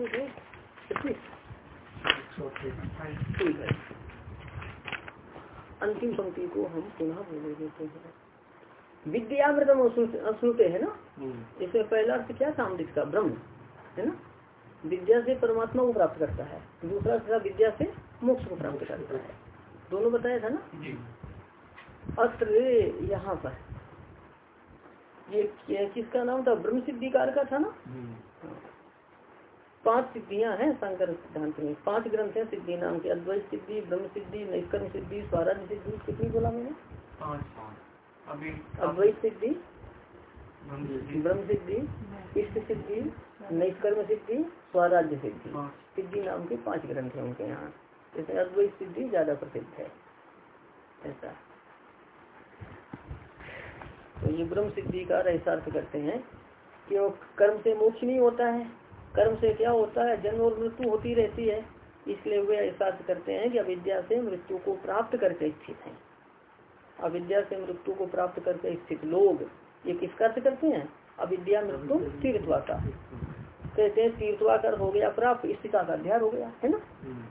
तो है ठीक है अंतिम पंक्ति को हम पुनः बोले देते हैं। विद्यामृतम अश्रुते है ना? इसमें पहला अर्थ क्या सामरिक का ब्रह्म है ना? विद्या से परमात्मा को प्राप्त करता है। दूसरा अर्थ विद्या से मोक्ष को प्राप्त करता है। दोनों बताया था ना? अत्र यहाँ पर। ये किसका नाम था? ब्रह्म सिद्धिकार का था ना? पाँच सिद्धियाँ हैं शंकर सिद्धांत में। पाँच ग्रंथ हैं सिद्धि नाम के। अद्वैत सिद्धि ब्रह्म सिद्धि नैष्कर्म सिद्धि स्वराज सिद्धि कितनी बोला मैंने? अद्वैत सिद्धि ब्रह्म सिद्धि इष्ट सिद्धि नैष्कर्म सिद्धि स्वराज्य सिद्धि सिद्धि नाम के पाँच ग्रंथ हैं उनके यहाँ। जैसे अद्वैत सिद्धि ज़्यादा प्रसिद्ध है। ऐसा। तो ये ब्रह्म सिद्धि का ऐसा अर्थ करते हैं कि वो कर्म से मोक्ष नहीं होता है। कर्म से क्या होता है? जन्म और मृत्यु होती रहती है। इसलिए वे ऐसा अर्थ करते हैं कि अविद्या से मृत्यु को प्राप्त करके स्थित है। अविद्या से मृत्यु को प्राप्त करके स्थित लोग ये किसका अर्थ करते हैं? अविद्या मृत्यु तीर्थवा का कहते हैं तीर्थवाकर हो गया प्राप्त स्थिता का अध्याय हो गया है ना?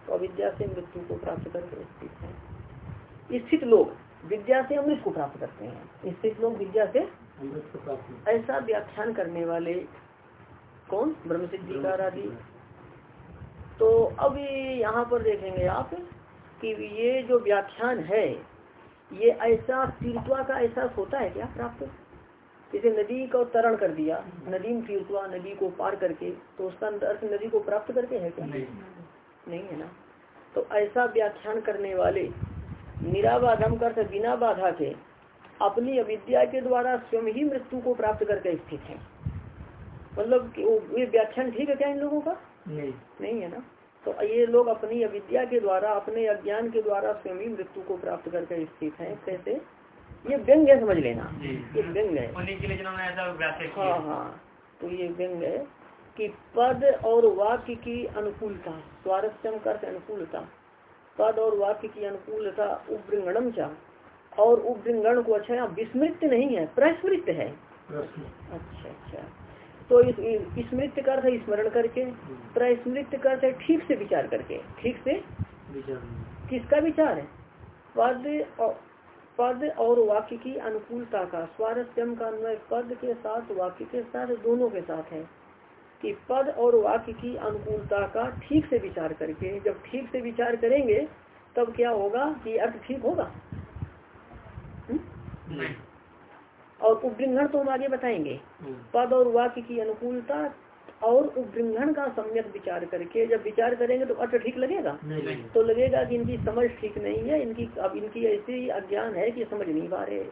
तो अविद्या से मृत्यु को प्राप्त करके स्थित है। स्थित लोग विद्या से अमृत को प्राप्त करते हैं। स्थित लोग विद्या से ऐसा व्याख्यान करने वाले कौन? ब्रह्म सिद्धिकार आदि तो अब यहाँ पर देखेंगे आप कि ये जो व्याख्यान है ये ऐसा तीर्थवा का एहसास होता है क्या प्राप्त? जैसे नदी का तरण कर दिया नदी में तीर्थवा नदी को पार करके तो उसका अर्थ नदी को प्राप्त करके है क्या? नहीं, नहीं है ना? तो ऐसा व्याख्यान करने वाले निराबाधम कर बिना बाधा के अपनी अविद्या के द्वारा स्वयं ही मृत्यु को प्राप्त करके स्थित है। मतलब ये व्याख्यान ठीक है क्या इन लोगों का? नहीं। नहीं है ना? तो ये लोग अपनी अविद्या के द्वारा अपने अज्ञान के द्वारा स्वयं मृत्यु को प्राप्त करके स्थित है। कैसे? ये व्यंग है समझ लेना। ये व्यंग है। हाँ हाँ। तो ये व्यंग है कि पद और वाक्य की अनुकूलता स्वारस्यम कर अनुकूलता। पद और वाक्य की अनुकूलता उपृंगणम चा। और उपृंगण को अच्छा विस्मृत नहीं है प्रस्मृत है। अच्छा अच्छा। तो इस स्मृत का अर्थ स्मरण करके प्रस्मृत का अर्थ ठीक से विचार करके। ठीक से? किसका विचार है? पद पद और वाक्य की अनुकूलता का स्वारस्यम का अन्वय पद के साथ वाक्य के साथ दोनों के साथ है। कि पद और वाक्य की अनुकूलता का ठीक से विचार करके जब ठीक से विचार करेंगे तब क्या होगा? कि अर्थ ठीक होगा? और उपृंगण तो हम आगे बताएँगे। हम्म। पद और वाक्य की अनुकूलता और उपृंगण का सम्यक विचार करके जब विचार करेंगे तो अर्थ ठीक लगेगा? तो लगेगा कि इनकी समझ ठीक नहीं है इनकी अब इनकी ऐसी अज्ञान है कि समझ नहीं पा रहे।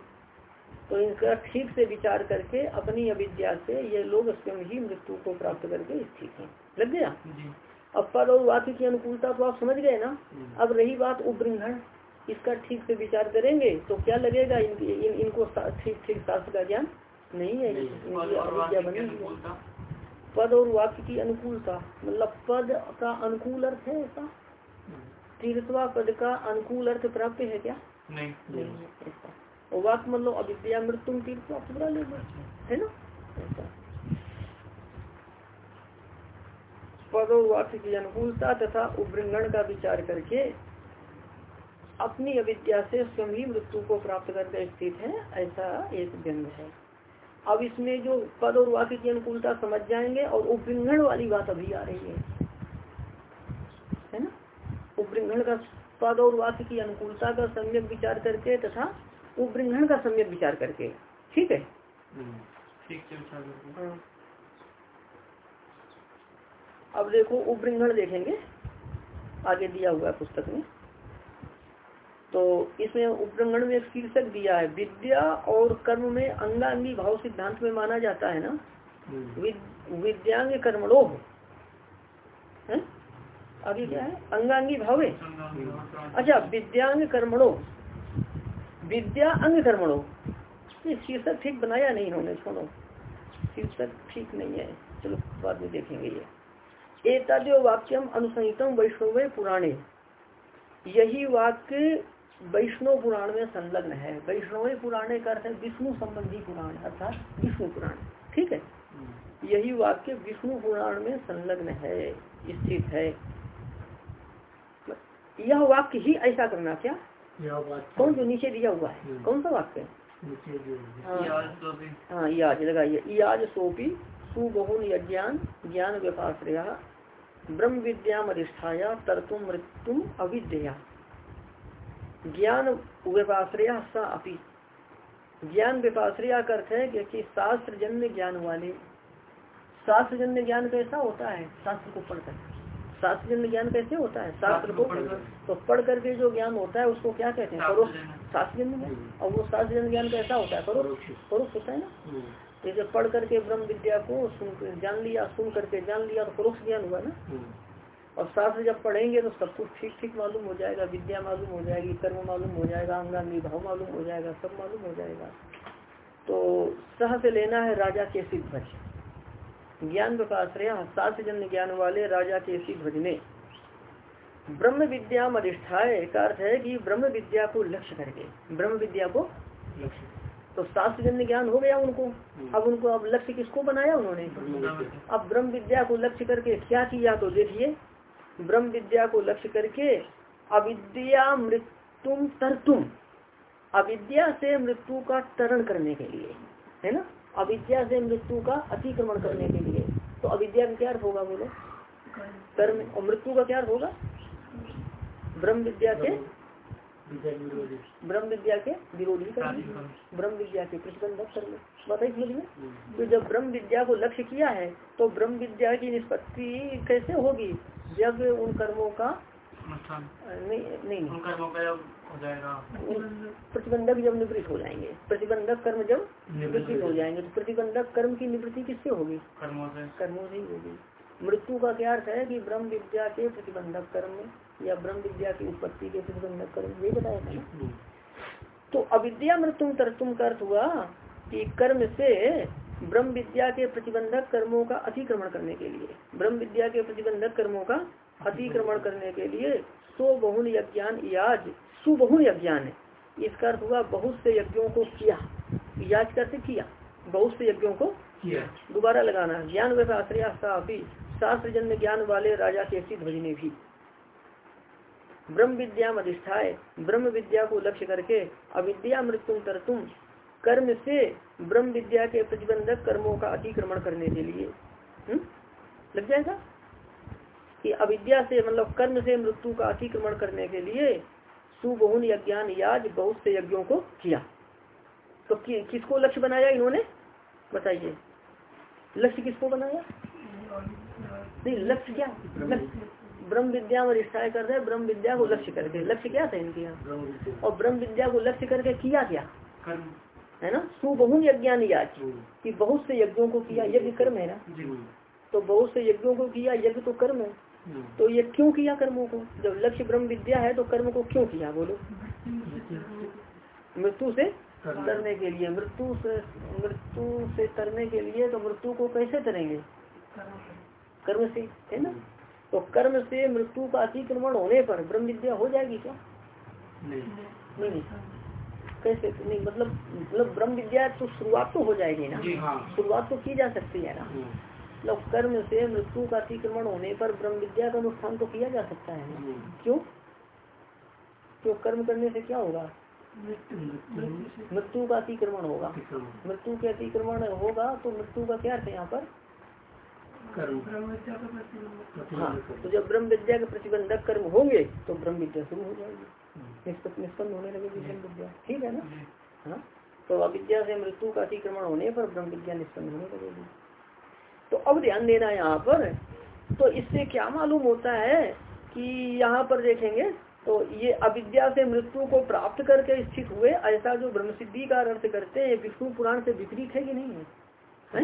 तो इनका ठीक से विचार करके अपनी अविद्या से ये लोग स्वयं ही मृत्यु को प्राप्त करके स्थित है। लग गया? अब पद और वाक्य की अनुकूलता तो आप समझ गए ना? हम्म। अब रही बात उपृंगण इसका ठीक से विचार करेंगे तो क्या लगेगा इन, इन, इनको ठीक ठीक शास्त्र का ज्ञान नहीं है? पद और वाक्य की अनुकूलता। मतलब पद का अनुकूल अर्थ है ऐसा? तीर्थवा पद का अनुकूल अर्थ प्राप्त है क्या? नहीं नहीं ऐसा। और वाक्य मतलब अविद्या मृत्यु तीर्थवा पूरा ले है ना? ऐसा। पद और वाक्य की अनुकूलता तथा उपृंगण का विचार करके अपनी अविद्या से स्वयं ही मृत्यु को प्राप्त करके स्थित है ऐसा एक व्यंग है। अब इसमें जो पद और वाक्य की अनुकूलता समझ जाएँगे और उपृंगण वाली बात अभी आ रही है। है ना? उपृंगण का पद और वाक्य की अनुकूलता का सम्यक विचार करके तथा उपृंगण का सम्यक विचार करके। ठीक है? हाँ। अब देखो उपृंगण देखेंगे। आगे दिया हुआ है पुस्तक में। तो इसमें उपरंगण में एक शीर्षक दिया है विद्या और कर्म में अंगांगी भाव सिद्धांत में माना जाता है ना? हम्म। विद्यांग कर्मणो है? आगे क्या है? अंगांगी भावे। अच्छा विद्यांग कर्मणो विद्या अंग कर्मणो ये शीर्षक ठीक बनाया नहीं इन्होंने छोड़ो। शीर्षक ठीक नहीं है। चलो बाद में देखेंगे ये। एक वाक्यम अनुसंहितम वैष्णव पुराणे। यही वाक्य वैष्णव पुराण में संलग्न है। वैष्णव पुराण का अर्थ है विष्णु संबंधी पुराण अर्थात विष्णु पुराण। ठीक है? यही वाक्य विष्णु पुराण में संलग्न है स्थित है। यह वाक्य ही ऐसा करना क्या? कौन जो नीचे दिया हुआ है? हम्म। कौन सा वाक्य हाँ? हाँ। याज लगाइए। याज सोपी सुबहुन यज्ञान ज्ञान व्यपाश्रया ब्रह्म विद्या अधिष्ठाया तरतुम मृत्युम अविद्या ज्ञान व्यपाश्रया सा अपी। ज्ञान व्यपाश्रया का अर्थ है कि शास्त्र जन्य ज्ञान वाले। शास्त्र जन्य ज्ञान कैसा होता है? शास्त्र को पढ़कर। शास्त्र जन्य ज्ञान कैसे होता है? शास्त्र को तो पढ़ करके जो ज्ञान होता है उसको क्या कहते हैं? परोक्ष। शास्त्र जन्य ज्ञान। और वो शास्त्र जन्य ज्ञान कैसा होता है? परोक्ष। परोक्ष। होता है ना? जैसे पढ़ करके ब्रह्म विद्या को सुन जान लिया सुन करके जान लिया तो परोक्ष ज्ञान हुआ ना? और शास्त्र जब पढ़ेंगे तो सब कुछ ठीक ठीक मालूम हो जाएगा विद्या मालूम हो जाएगी कर्म मालूम हो जाएगा अंगांगी भाव मालूम हो जाएगा सब मालूम हो जाएगा। तो सह से लेना है राजा के सिद्ध भज। ज्ञान विकाश्रय शास्त्र जन्य ज्ञान वाले राजा के सिद्ध भज ने ब्रह्म विद्या अधिष्ठाय का अर्थ है कि ब्रह्म विद्या को लक्ष्य करके ब्रह्म विद्या को तो शास्त्र जन्य ज्ञान हो गया उनको। अब उनको अब लक्ष्य किसको बनाया उन्होंने? अब ब्रह्म विद्या को लक्ष्य करके क्या किया तो देखिए ब्रह्म विद्या को लक्ष्य करके अविद्या मृत्युम तरतुम अविद्या से मृत्यु का तरण करने के लिए, है ना? अविद्या से मृत्यु का अतिक्रमण करने के लिए। तो अविद्या का क्या अर्थ होगा बोलो? कर्म और मृत्यु का क्या अर्थ होगा? ब्रह्म विद्या के ब्रह्म विद्या के विरोधी कर्म ब्रह्म विद्या के प्रतिबंधक कर्म। बताइए तो जब ब्रह्म विद्या को लक्ष्य किया है तो ब्रह्म विद्या की निष्पत्ति कैसे होगी? जब उन कर्मों का नहीं नहीं। नहीं हो जाएगा। प्रतिबंधक जब निवृत्त हो जाएँगे। प्रतिबंधक कर्म जब निवृत्त हो जाएँगे तो प्रतिबंधक कर्म की निवृत्ति किससे होगी? कर्मों से। कर्मों से ही होगी। मृत्यु का क्या अर्थ है कि ब्रह्म विद्या के प्रतिबंधक कर्म या ब्रह्म विद्या की उत्पत्ति के प्रतिबंधक कर्म ये बताया था। तो अविद्या मृत्यु तरतुम का अर्थ हुआ कि कर्म से ब्रह्म विद्या के प्रतिबंधक कर्मों का अतिक्रमण करने के लिए। ब्रह्म विद्या के प्रतिबंधक कर्मों का अतिक्रमण करने के लिए सो बहुन यज्ञान याज। सुबहुन यज्ञान इसका अर्थ हुआ बहुत से यज्ञों को किया। याज करते किया। बहुत से यज्ञों को किया। दोबारा लगाना। ज्ञान वैसे शास्त्र जन्म ज्ञान वाले राजा के सिद्ध ने भी। ब्रह्म विद्या अधिष्ठाए ब्रह्म विद्या को लक्ष्य करके अविद्या मृत्यु तरतुम कर्म से ब्रह्म विद्या के प्रतिबंधक कर्मों का अतिक्रमण करने के लिए हुँ? लग जाएगा? कि अविद्या से मतलब कर्म से मृत्यु का अतिक्रमण करने के लिए सुबहुन यज्ञान याज बहुत से यज्ञों को किया। तो कि, किसको लक्ष्य बनाया इन्होंने? बताइए। लक्ष्य किसको बनाया? नहीं लक्ष्य क्या? लक्ष्य। ब्रह्म विद्या में रिश्ता कर रहे ब्रह्म विद्या को लक्ष्य करके। लक्ष्य क्या था इनके यहाँ? और ब्रह्म विद्या को लक्ष्य करके किया क्या? है ना? सुबहुन यज्ञान याज कि। बहुत से यज्ञों को किया यज्ञ कर्म है ना? तो बहुत से यज्ञों को किया यज्ञ तो कर्म है। तो ये क्यों किया कर्मों को? जब लक्ष्य ब्रह्म विद्या है तो कर्म को क्यों किया बोलो? मृत्यु से तरने के लिए। मृत्यु से मृत्यु से तरने के लिए तो मृत्यु को कैसे तरेंगे? कर्म से है ना? तो कर्म से मृत्यु का अतिक्रमण होने पर ब्रह्म विद्या हो जाएगी क्या? नहीं। नहीं। कैसे नहीं मतलब मतलब ब्रह्म विद्या तो शुरुआत तो हो जाएगी ना। शुरुआत तो की जा सकती है ना। मतलब कर्म से मृत्यु का अतिक्रमण होने पर ब्रह्म विद्या का अनुष्ठान तो किया जा सकता है ना। क्यों? क्यों? कर्म करने से क्या होगा? मृत्यु का अतिक्रमण होगा। मृत्यु के अतिक्रमण होगा तो मृत्यु का क्या अर्थ है यहाँ पर? हाँ। तो जब ब्रह्म विद्या के प्रतिबंधक कर्म होंगे तो ब्रह्म विद्या शुरू हो जाएगी। निष्पन्न होने लगेगी ब्रह्म विद्या। ठीक है ना? हाँ। तो अविद्या से मृत्यु का अतिक्रमण होने पर ब्रह्म विद्या निष्पन्न होने लगेगी। तो अब ध्यान देना यहाँ पर। तो इससे क्या मालूम होता है कि यहाँ पर देखेंगे तो ये अविद्या से मृत्यु को प्राप्त करके स्थित हुए ऐसा जो ब्रह्म सिद्धि का अर्थ करते हैं विष्णु पुराण से विपरीत है कि नहीं है, है?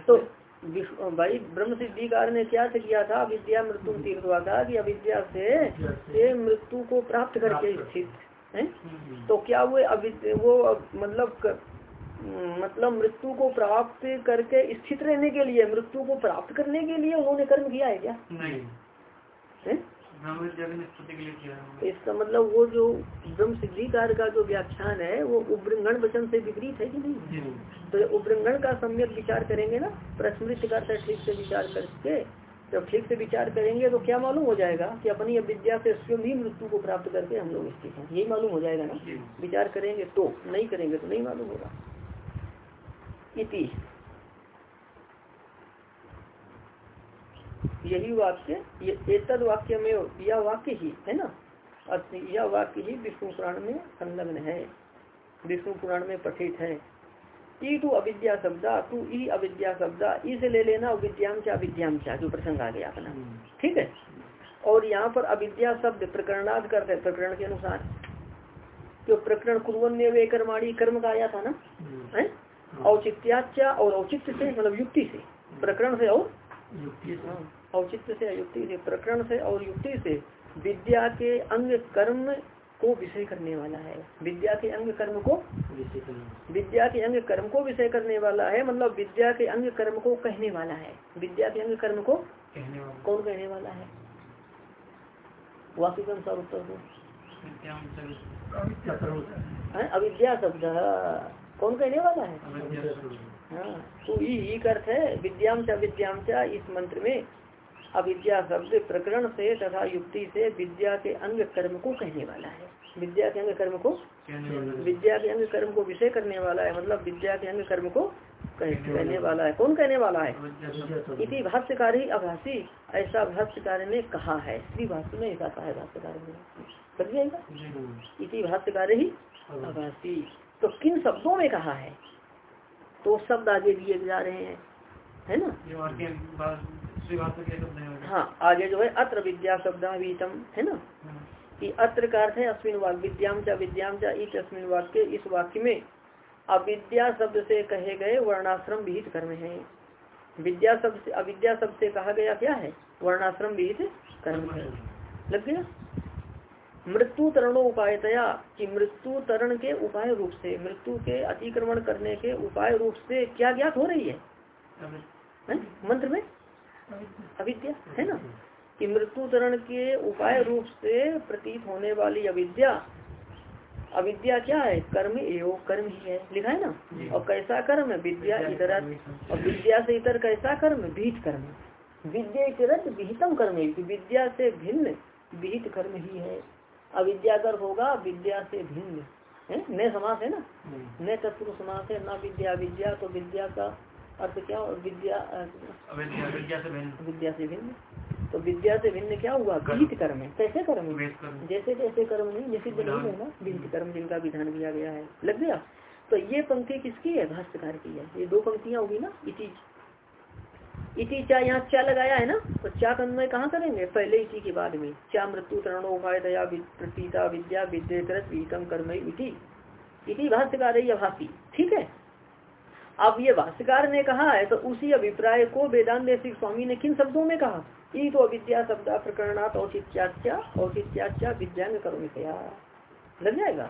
तो भाई ब्रह्म सिद्धिकार ने क्या किया था? अविद्या मृत्यु तीर्थवा था कि अविद्या से, ये मृत्यु को प्राप्त करके स्थित है? तो क्या वो अविद्या वो मतलब मतलब मृत्यु को प्राप्त करके स्थित रहने के लिए मृत्यु को प्राप्त करने के लिए उन्होंने कर्म किया है क्या? नहीं। है? तो इसका मतलब वो जो ब्रह्म सिद्धिकार का जो व्याख्यान है वो उब्रंगण वचन से विपरीत है कि नहीं? तो उब्रंगण का सम्यक विचार करेंगे ना प्रस्मृत का ठीक से विचार करके। जब ठीक से विचार करेंगे तो क्या मालूम हो जाएगा कि अपनी अविद्या से स्वयं ही मृत्यु को प्राप्त करके हम लोग स्थित हैं। यही मालूम हो जाएगा ना। विचार करेंगे तो नहीं करेंगे तो नहीं मालूम होगा। इति। यही वाक्य ये तद वाक्य में यह वाक्य ही है ना? यह वाक्य ही विष्णु पुराण में संलग्न है। विष्णु पुराण में पठित है। ई टू अविद्या शब्द तू ई अविद्या शब्द ई से ले लेना अविद्याम चा जो प्रसंग आ गया अपना। ठीक है? और यहाँ पर अविद्या शब्द प्रकरणाद करते प्रकरण के अनुसार। जो प्रकरण कुरन में वे कर्माणी कर्म का आया था ना? है? औचित्याचा और औचित्य से मतलब युक्ति से। प्रकरण से और हाँ, औचित्य से अयुक्ति से प्रकरण से और युक्ति से विद्या के अंग कर्म को विषय करने वाला है। विद्या के अंग कर्म को विद्या के अंग कर्म को विषय करने वाला है मतलब विद्या के अंग कर्म को कहने वाला है। विद्या के अंग कर्म को कौन कहने वाला है? वाक्य के अनुसार उत्तर दो। अविद्या शब्द कौन कहने वाला है? हाँ तो ये अर्थ है विद्याम चा विद्याम चा इस मंत्र में अविद्या शब्द प्रकरण से तथा युक्ति से विद्या के अंग कर्म को कहने वाला है। विद्या के अंग कर्म को विद्या के अंग कर्म को विषय करने वाला है मतलब विद्या के अंग कर्म को कहने वाला है। कौन कहने वाला है? इसी भाष्यकार ही अभाषी ऐसा भाष्यकार ने कहा है। श्री भाष्य में ऐसा कहा है भाष्यकार ने। कर जाएगा इसी भाष्यकार ही अभाषी। तो किन शब्दों में कहा है? तो शब्द आगे दिए जा रहे हैं। है ना? हाँ आगे जो है अत्र विद्या शब्दावीतम है ना? हाँ। कि अत्र का अर्थ है अश्विन वाक विद्याम चा विद्याम चा इस अश्विन वाक्य इस वाक्य में अविद्या शब्द से कहे गए वर्णाश्रम विहित कर्म है। विद्या शब्द से अविद्या शब्द से कहा गया क्या है? वर्णाश्रम विहित कर्म है। लग गया? मृत्यु तरणो उपायतया कि मृत्यु तरण के उपाय रूप से मृत्यु के अतिक्रमण करने के उपाय रूप से क्या ज्ञात हो रही है? मंत्र में? अविद्या है ना? कि मृत्यु तरण के उपाय रूप से प्रतीत होने वाली अविद्या अविद्या क्या है? कर्म एवं कर्म ही है। लिखा है ना? और कैसा कर्म? है विद्या इतर और विद्या से इतर कैसा कर्म? विहित कर्म। विद्या विहितम कर्म है विद्या से भिन्न विहित कर्म ही है। अविद्या कर होगा विद्या से भिन्न है? न समास है ना? न तत्पुरुष समास है न विद्या। विद्या तो विद्या का अर्थ क्या विद्या विद्या से भिन्न। विद्या से भिन्न। तो विद्या से भिन्न क्या हुआ? विहित कर्म है। कैसे कर्म? जैसे जैसे कर्म नहीं जैसे नहीं है ना विहित कर्म जिनका विधान किया गया है। लग गया? तो ये पंक्ति किसकी है? भाष्यकार की है। ये दो पंक्तियाँ होगी ना? इति इति चा यहाँ चा लगाया है ना? तो चा अन्वय कहाँ करेंगे? पहले इसी के बाद में। चा मृत्यु तरणो दया प्रतीता विद्या विद्येतरम कर्म इति इति भाष्यकार है भाषी? अब ये भाष्यकार ने कहा है तो उसी अभिप्राय को वेदांत देशिक स्वामी ने किन शब्दों में कहा? ई तो अविद्या शब्द प्रकरणात औचित्याच्या औचित्याच्या विज्ञान करो लग जाएगा?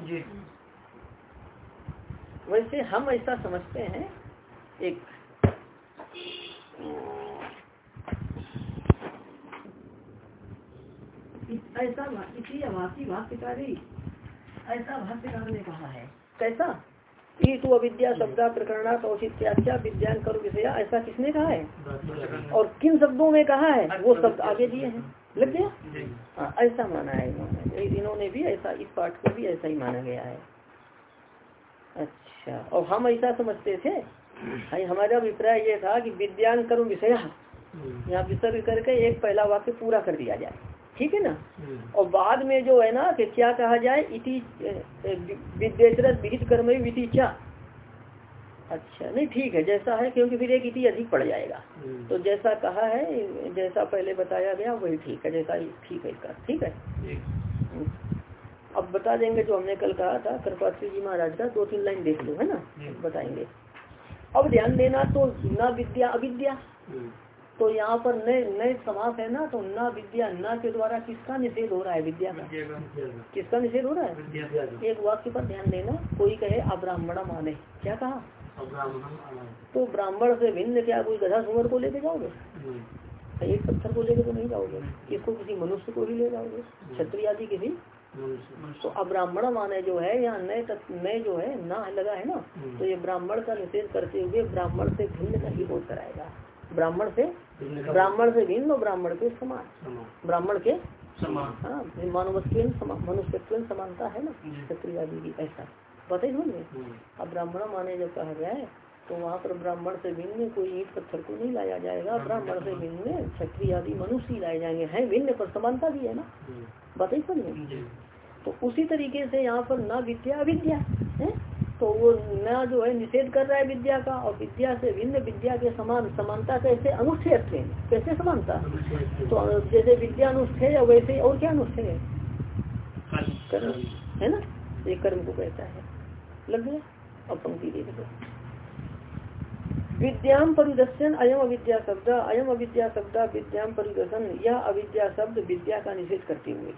वैसे हम ऐसा समझते हैं एक ऐसा इसी आवासी भाष्यकारी ऐसा भाष्यकार ने कहा है। कैसा? तो अविद्या, शब्द, प्रकरणात औचित्याच्या विज्ञान करो विषया, ऐसा किसने कहा है? और किन शब्दों में कहा है? वो शब्द आगे दिए हैं। लग गया? हाँ ऐसा माना है इन्होंने। इन्होंने भी ऐसा, इस पाठ को भी ऐसा ही माना गया है। अच्छा और हम ऐसा समझते थे? भाई, हमारा अभिप्राय ये था कि विज्ञान करो विषया, यहाँ विसर्ग करके एक पहला वाक्य पूरा कर दिया जाए। ठीक है ना? हम्म। और बाद में जो है ना कि क्या कहा जाए इति विद्येतर विहित कर्म विधि क्या अच्छा नहीं ठीक है जैसा है क्योंकि फिर एक इति अधिक पड़ जाएगा। हम्म। तो जैसा कहा है जैसा पहले बताया गया वही ठीक है जैसा ठीक है इसका ठीक है? हम्म। अब बता देंगे जो हमने कल कहा था कृपात्री जी महाराज का दो तीन लाइन देख लो है ना? बताएँगे। अब ध्यान देना तो न विद्या अविद्या। तो यहाँ पर नए नए समास है ना तो न विद्या न के द्वारा किसका निषेध हो रहा है विद्या का? किसका निषेध हो रहा है? एक वाक्य पर ध्यान देना कोई कहे अब्राह्मण माने। क्या कहा? तो ब्राह्मण से भिन्न क्या कोई गधा सुमर को लेके जाओगे? एक पत्थर को लेके तो नहीं जाओगे। किसको किसी मनुष्य को ही ले जाओगे? क्षत्रिय आदि किसी तो अब्राह्मण माने जो है यहाँ नए नए जो है ना लगा है ना तो ये ब्राह्मण का निषेध करते हुए ब्राह्मण से भिन्न नहीं बोध कराएगा। ब्राह्मण से ब्राह्मण से भिन्न और ब्राह्मण के समान। ब्राह्मण के हाँ मानवत्व मनुष्यत्व समानता है ना क्षत्रिय आदि की ऐसा। बताइए समझे अब ब्राह्मण माने जो कहा गया है तो वहाँ पर ब्राह्मण से भिन्न में कोई ईट पत्थर को नहीं लाया जाएगा। ब्राह्मण से भिन्न में क्षत्रिय आदि मनुष्य लाए जाएँगे। है भिन्न पर समानता भी है ना? बताइए समझे तो उसी तरीके से यहाँ पर न विद्या अविद्या है? तो वो न जो है निषेध कर रहा है विद्या का, और विद्या से भिन्न विद्या के समान समानता कैसे अनुष्ठेय कैसे समानता? तो जैसे विद्या अनुष्ठेय वैसे और क्या अनुष्ठेय कर्म। है ना? ये कर्म को कहता है। लग गया? अब पंक्ति देख दो विद्याम परिदर्शन, अयम अविद्या शब्द, अयम अविद्या शब्द विद्याम परिदर्शन, यह अविद्या शब्द विद्या का निषेध करते हुए।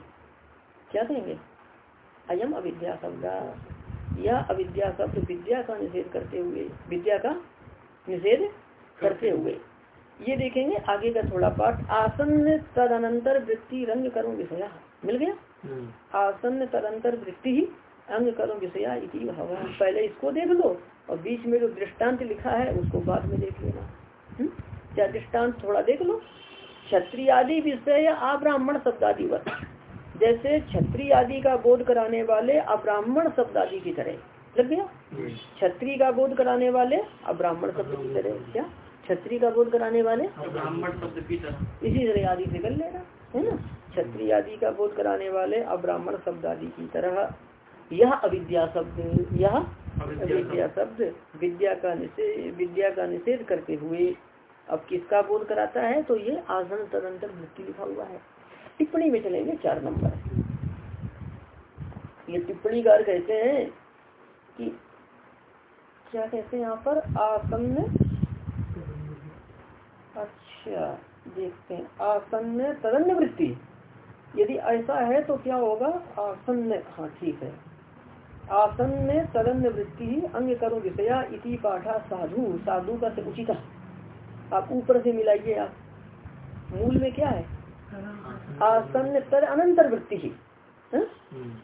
क्या कहेंगे? अयम अविद्या शब्द। यह अविद्या शब्द विद्या का निषेध करते हुए विद्या का निषेध करते हुए। ये देखेंगे आगे का थोड़ा पाठ। आसन तदनंतर वृत्ति रंग कर्म विषया। मिल गया? हम्म। आसन तदंतर वृत्ति ही अंग कर्म विषया पहले इसको देख लो और बीच में जो दृष्टांत लिखा है उसको बाद में देख लेना। हम्म? क्या दृष्टांत थोड़ा देख लो। क्षत्रिय आदि विषय अब्राह्मण शब्दादिवत जैसे छत्री आदि का बोध कराने वाले अब्राह्मण शब्द आदि की तरह। लग गया? क्षत्रिय का बोध कराने वाले अब्राह्मण शब्द की तरह। क्या? छत्री का बोध कराने वाले ब्राह्मण शब्द की तरह। इसी तरह आदि से कर लेना है ना? छत्री आदि का बोध कराने वाले अब्राह्मण शब्द आदि की तरह। यह अविद्या शब्द यह अविद्या शब्द। विद्या का निषेध विद्या का निषेध करते हुए अब किसका बोध कराता है? तो ये आसन तदंतर वृत्ति लिखा हुआ है। टिप्पणी में चलेंगे चार नंबर ये टिप्पणी कार कहते हैं कि क्या कहते हैं यहाँ पर? आसन्न। अच्छा देखते हैं। आसन्न तदन्य वृत्ति यदि ऐसा है तो क्या होगा? आसन्न। हाँ ठीक है। आसन में तरन वृत्ति अंग करो विषया इति पाठा साधु। साधु का से उचित। आप ऊपर से मिलाइए आप। मूल में क्या है? आसन तद अनंतर वृत्ति ही। हाँ?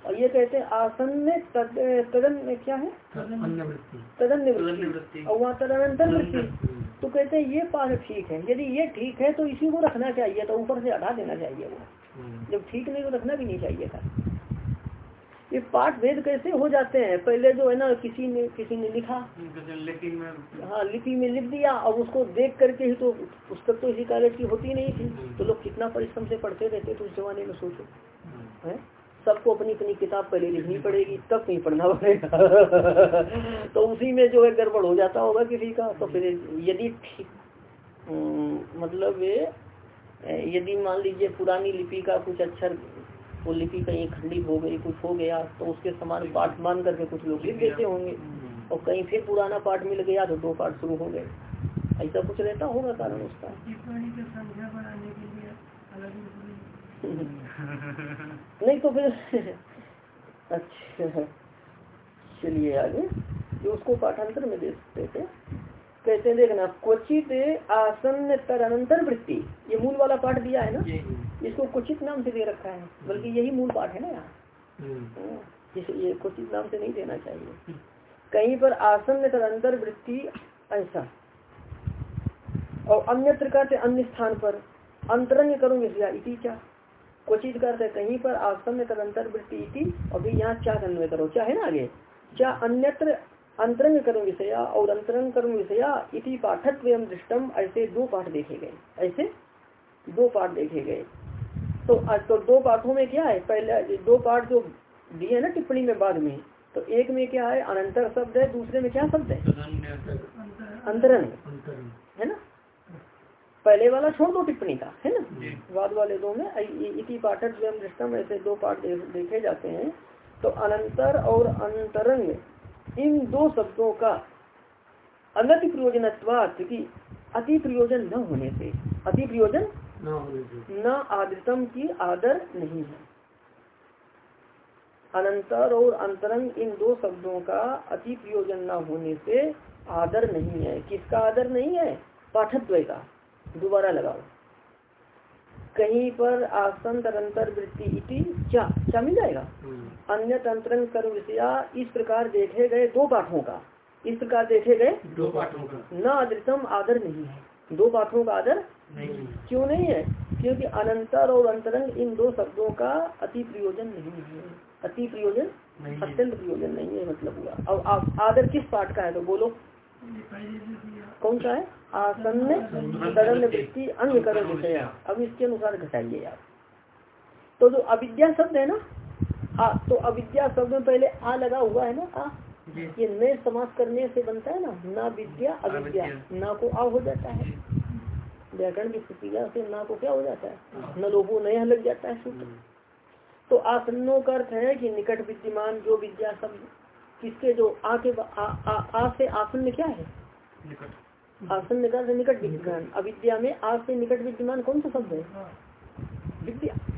और ये कहते हैं आसन तद तदन में क्या है? तदन निवृत्ति और वहाँ तदनंतर वृत्ति तो कहते हैं ये पाठ ठीक है। यदि ये ठीक है तो इसी को रखना चाहिए था ऊपर से हटा देना चाहिए वो। हम्म। जब ठीक नहीं तो रखना भी नहीं चाहिए था। ये पाठ भेद कैसे हो जाते हैं? पहले जो है ना किसी ने किसी ने लिखा। लिपि में हाँ लिपि में लिख दिया और उसको देख करके ही तो पुस्तक तो इसी कागज़ की होती नहीं थी। तो लोग कितना परिश्रम से पढ़ते रहते तो उस जमाने में सोचो। है? सबको अपनी अपनी किताब पहले लिखनी पड़ेगी तब कहीं पढ़ना पड़ेगा। तो उसी में जो है गड़बड़ हो जाता होगा किसी का तो फिर यदि मतलब यदि मान लीजिए पुरानी लिपि का कुछ अक्षर वो लिपि कहीं खंडित हो गई कुछ हो गया तो उसके समान पाठ मान करके कुछ लोग लिख देते होंगे। और कहीं फिर पुराना पाठ मिल गया तो दो पाठ शुरू हो गए। ऐसा कुछ रहता होगा कारण उसका। नहीं तो फिर अच्छा चलिए आगे। जो उसको पाठांतर में दे सकते थे कहते देखना क्वचित आसन तरअनंतर वृत्ति। ये मूल वाला पाठ दिया है ना? इसको क्वचित नाम से दे रखा है बल्कि यही मूल पाठ है ना यहाँ। हम्म। हाँ, ये क्वचित नाम से नहीं देना चाहिए। कहीं पर आसन तरअंतर वृत्ति ऐसा। और अन्यत्र करते अन्य स्थान पर अंतरंग करूँगे इति क्या? क्वचित करते कहीं पर आसन तरअंतर वृत्ति इति अभी यहाँ क्या अन्वय करो। क्या है ना आगे? क्या अन्यत्र अंतरंग कर्म विषया और अंतरंग कर्म विषया इति पाठत्व दृष्टम ऐसे दो पाठ देखे गए। ऐसे दो पाठ देखे गए। तो तो दो पाठों में क्या है? पहले दो पाठ जो दिए ना टिप्पणी में बाद में तो एक में क्या है? अनंतर शब्द है दूसरे में क्या शब्द है? अंतरंग है ना? पहले वाला छोड़ दो टिप्पणी का है ना? बाद वाले दो में इति पाठक जो हम दृष्टम ऐसे दो पाठ देखे जाते हैं। तो अनंतर और अंतरंग इन दो शब्दों का अनति प्रयोजन की अति प्रयोजन न होने से अति प्रयोजन न आदृतम की आदर नहीं है। अनंतर और अंतरंग इन दो शब्दों का अति प्रयोजन न होने से आदर नहीं है। किसका आदर नहीं है? पाठत्व का। दोबारा लगाओ। कहीं पर आसन तरंतर वृत्ति इति क्या? क्या मिल जाएगा? अन्य तंत्रंग कर्म विषया इस प्रकार देखे गए दो पाठों का। इस प्रकार देखे गए दो पाठों का। न अधिकतम आदर नहीं है। दो पाठों का आदर नहीं। क्यों नहीं है? क्योंकि अनंतर और अंतरंग इन दो शब्दों का अति प्रयोजन नहीं है। अति प्रयोजन अत्यंत प्रयोजन नहीं है मतलब हुआ। अब आप आदर किस पाठ का है तो बोलो। कौन सा है? आसन्न तरल वृत्ति अंग करो विषय। अब इसके अनुसार घटाइए आप। तो जो अविद्या शब्द है ना आ, तो अविद्या शब्द में पहले आ लगा हुआ है ना आ। ये नए समास करने से बनता है ना ना विद्या अविद्या। ना को आ हो जाता है। व्याकरण की प्रक्रिया से ना को क्या हो जाता है? न लोगो नया लग जाता है सूत्र। तो आसन्नों का अर्थ है कि निकट विद्यमान जो विद्या सब किसके जो आ के आ, आ, आ से आसन्न क्या है? निकट। आसन्न का अर्थ निकट विद्यमान। अविद्या में आ से निकट विद्यमान कौन सा शब्द है? विद्या विद्या।